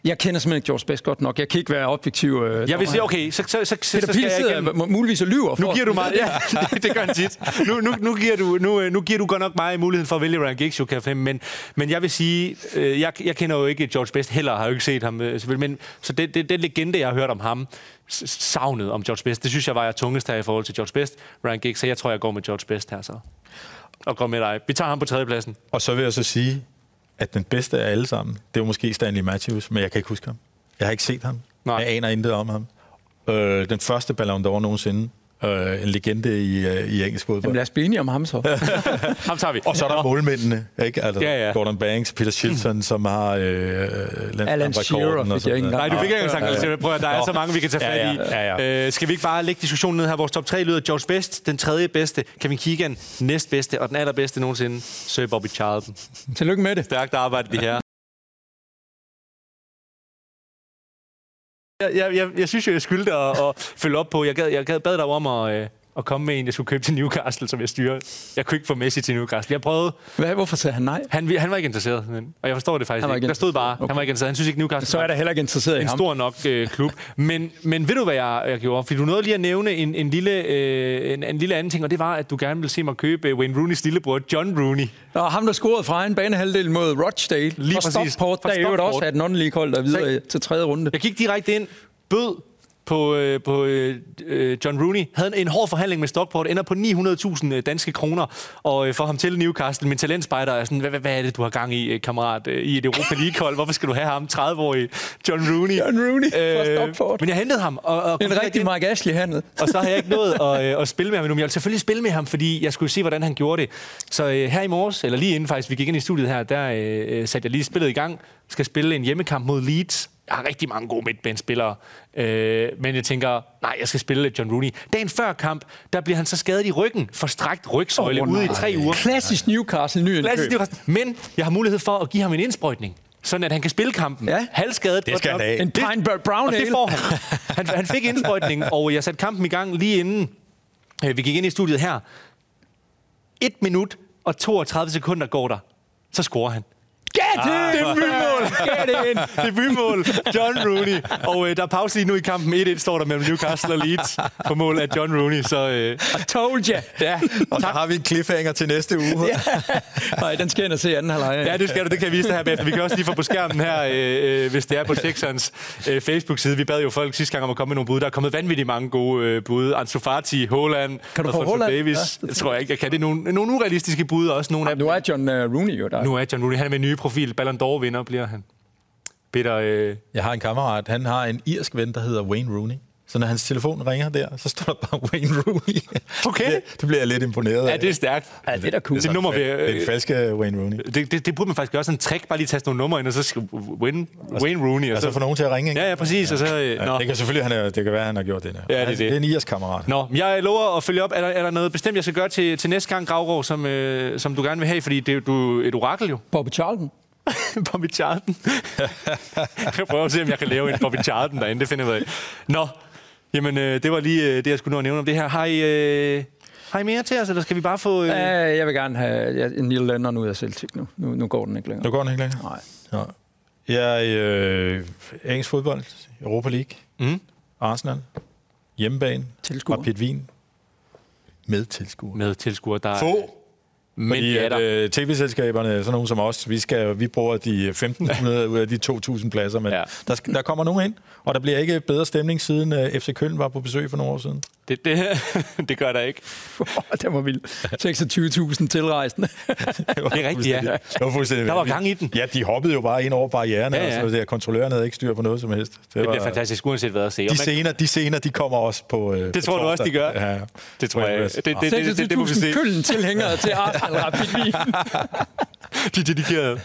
Jeg kender simpelthen ikke George Best godt nok. Jeg kan ikke være objektiv. Øh, Jeg vil sige, okay, så, så, så, så, så Peter skal Pil jeg igen... sidder muligvis og lyver. Nu for- giver du mig... Ja, det, det gør han tit. Nu, nu, nu, giver du, nu, øh, nu giver du godt nok mig muligheden for at vælge Ryan Giggs, jo, kan. Men, men jeg vil sige, øh, jeg, jeg kender jo ikke George Best heller, har jo ikke set ham øh, selvfølgelig. Men, så det, det, den legende, jeg har hørt om ham, savnet om George Best, det synes jeg var jeg tungest her i forhold til George Best. Ryan Giggs, så jeg tror, jeg går med George Best her så. Og går med dig. Vi tager ham på tredjepladsen. Og så vil jeg så sige, at den bedste af alle sammen, det er jo måske Stanley Matthews, men jeg kan ikke huske ham. Jeg har ikke set ham. Nej. Jeg aner intet om ham. Øh, den første Ballon d'Or nogensinde. Øh, en legende i, øh, i engelsk fodbold. Jamen lad os blive enige om ham så. Ham tager vi. Og så er der målmændene, ikke? Altså, Ja, ja. Gordon Banks, Peter Shilton, som har øh, Alan Shearer fik jeg ikke. Nej, du fik ikke engang sagt det. Prøv at, der er Nå. så mange, vi kan tage fat Ja, i. ja, ja, Øh, skal vi ikke bare lægge diskussionen ned her? Vores top 3 lyder George Best, den tredje bedste, Kevin Keegan, næstbedste, og den allerbedste nogensinde, Sir Bobby Charlton. Tillykke med det. Stærkt arbejde, de her. Jeg, jeg, jeg, synes jo, jeg skyldte at, at følge op på. Jeg gad, jeg gad bad dig om at, øh, at komme med en, jeg skulle købe til Newcastle, som jeg styrer. Jeg kunne ikke få Messi til Newcastle. Jeg prøvede. Hvad, hvorfor sagde han nej? Han, han var ikke interesseret. Men, og jeg forstår det faktisk Han ikke. Der stod bare, interesseret. han var ikke interesseret. Han synes ikke, Newcastle Så er der heller ikke interesseret i en ham. stor nok øh, klub. Men, men ved du, hvad jeg, jeg gjorde? Fordi du nåede lige at nævne en, en, lille, øh, en, en lille anden ting, og det var, at du gerne ville se mig købe øh, Wayne Rooneys lillebror, John Rooney. Og ham, der scorede fra en banehalvdel mod Rochdale. Lige fra præcis. Stockport, der i øvrigt også er et non-league hold, der er videre til tredje runde. Jeg gik direkte ind, bød på, øh, på øh, øh, John Rooney. Havde en hård forhandling med Stockport, ender på 900.000 øh, danske kroner, og øh, får ham til Newcastle. Min talentspejder er sådan, hvad, hvad, hvad er det, du har gang i, øh, kammerat, øh, i et Europa League-hold? Hvorfor skal du have ham, 30-årig John Rooney? John Rooney fra Stockport. Men jeg hentede ham. Og, og En rigtig. Mark Ashley-handel. Og så har jeg ikke nået at, øh, at spille med ham endnu. Men jeg vil selvfølgelig spille med ham, fordi jeg skulle se, hvordan han gjorde det. Så øh, her i morges, eller lige inden faktisk, vi gik ind i studiet her, der øh, øh, satte jeg lige spillet i gang. Skal spille en hjemmekamp mod Leeds. Jeg har rigtig mange gode midtbanespillere. Øh, men jeg tænker, nej, jeg skal spille John Rooney. Dagen før kamp, der bliver han så skadet i ryggen. Forstrækt rygsøjle Åh, oh, ude i tre uger. Klassisk Newcastle, ny Klassisk Newcastle. Men jeg har mulighed for at give ham en indsprøjtning. Sådan at han kan spille kampen. Ja. Halvskadet. Det skal han have. En Pine Brown Og det Ale. får han. han. Han fik indsprøjtning, og jeg satte kampen i gang lige inden øh, vi gik ind i studiet her. 1 minut og 32 sekunder går der. Så scorer han. Get Det er bymål! Get in! Det er bymål. John Rooney. Og øh, der er pause lige nu i kampen. 1-1 står der mellem Newcastle og Leeds på mål af John Rooney. Så øh, Told ya. ja, Og så har vi en cliffhanger til næste uge. Ja. Nej, den skal jeg ind og se i anden halvleg. Ja, det skal du. Det kan jeg vise dig her bagefter. Vi kan også lige få på skærmen her, øh, øh, hvis det er på Texans øh, Facebook-side. Vi bad jo folk sidste gang om at komme med nogle bud. Der er kommet vanvittigt mange gode øh, bud. Ansu Fati, Haaland, Kan du få Haaland? Davis. Ja, Det tror jeg ikke, jeg kan. Det er nogle, nogle urealistiske bud, og også nogle af Nu er John uh, Rooney jo der. Nu er John Rooney. Han er med nye profil. Ballon d'Or-vinder bliver han. Peter, øh, Jeg har en kammerat, han har en irsk ven, der hedder Wayne Rooney. Så når hans telefon ringer der, så står der bare Wayne Rooney. Okay. Det, det bliver jeg lidt imponeret af. ja, det er stærkt. Ja, det er da cool. Det nummer vil- Det er en falske Wayne Rooney. Det, det, det burde man faktisk gøre sådan en trick. Bare lige taste nogle numre ind, og så skrive Wayne, Wayne Rooney. Og Altså så, få nogen til at ringe, ikke? ja, ja, præcis. Og så, øh, Ja, nå. det kan selvfølgelig han er, det kan være, han har gjort det. Der. Ja, det er det. det er en irsk kammerat. Nå, jeg lover at følge op. Er der, er der noget bestemt, jeg skal gøre til, til næste gang, Gravgaard, som, øh, som du gerne vil have? Fordi det, er du er et orakel jo. Bobby Charlton. Bobby Charlton. jeg prøver at se, om jeg kan lave en Bobby Charlton derinde. Det finder jeg ud af. Nå, Jamen, øh, det var lige øh, det, jeg skulle nå at nævne om det her. Har I, øh, har I mere til os, eller skal vi bare få... Øh... Ja, jeg vil gerne have ja, en lille lander ud af Celtic nu. nu. Nu går den ikke længere. Nu går den ikke længere. Nej. Ja. Jeg er øh, engelsk fodbold, Europa League, Mm. Arsenal, hjemmebane, Tilskuer. Rapid Wien, med tilskuer. Med tilskuere, der... Få, Men fordi at, øh, tv-selskaberne, sådan nogle som os, vi, skal, vi bruger de 1.500 ud af de 2.000 pladser, men Ja. der, der kommer nogen ind, og der bliver ikke bedre stemning, siden øh, FC Køln var på besøg for nogle år siden. Det, det, det gør der ikke. det var vildt. 26.000 tilrejsende. Det, var Det er rigtigt, ja. Det var fuldstændig Der var gang i den. Ja, de hoppede jo bare ind over barrieren, Ja, ja, og så der, kontrolløren havde ikke styr på noget som helst. Det, Det var, bliver fantastisk, uanset hvad at se. Og De scener, de scener, de kommer også på øh, Det på tror du også, de gør? Ja, Det tror jeg. West. Det, det, det, det, det, det må vi se. 26.000 køllen tilhængere til Arsenal Rapid Wien. De er dedikerede.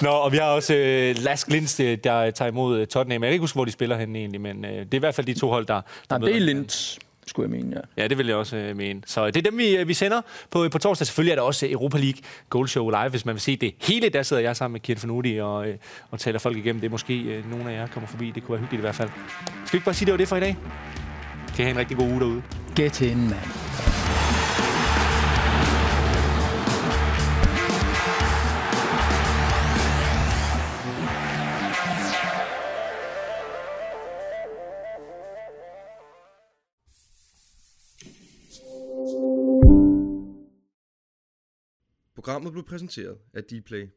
Nå, og vi har også øh, Lask Linds, øh, der tager imod øh, Tottenham. Jeg kan ikke huske, hvor de spiller henne egentlig, men øh, det er i hvert fald de to hold, der, der Nej, det er hinanden. Skulle jeg mene, ja. Ja, det vil jeg også øh, mene. Så det er dem, vi, øh, vi sender på, på torsdag. Selvfølgelig er der også Europa League Goal Show live, hvis man vil se det hele. Der sidder jeg sammen med Kirt Fanudi og, øh, og taler folk igennem det. Måske øh, nogle af jer kommer forbi. Det kunne være hyggeligt i hvert fald. Skal vi ikke bare sige, det var det for i dag? Kan I have en rigtig god uge derude. Get in, mand. Programmet blev præsenteret af Dplay.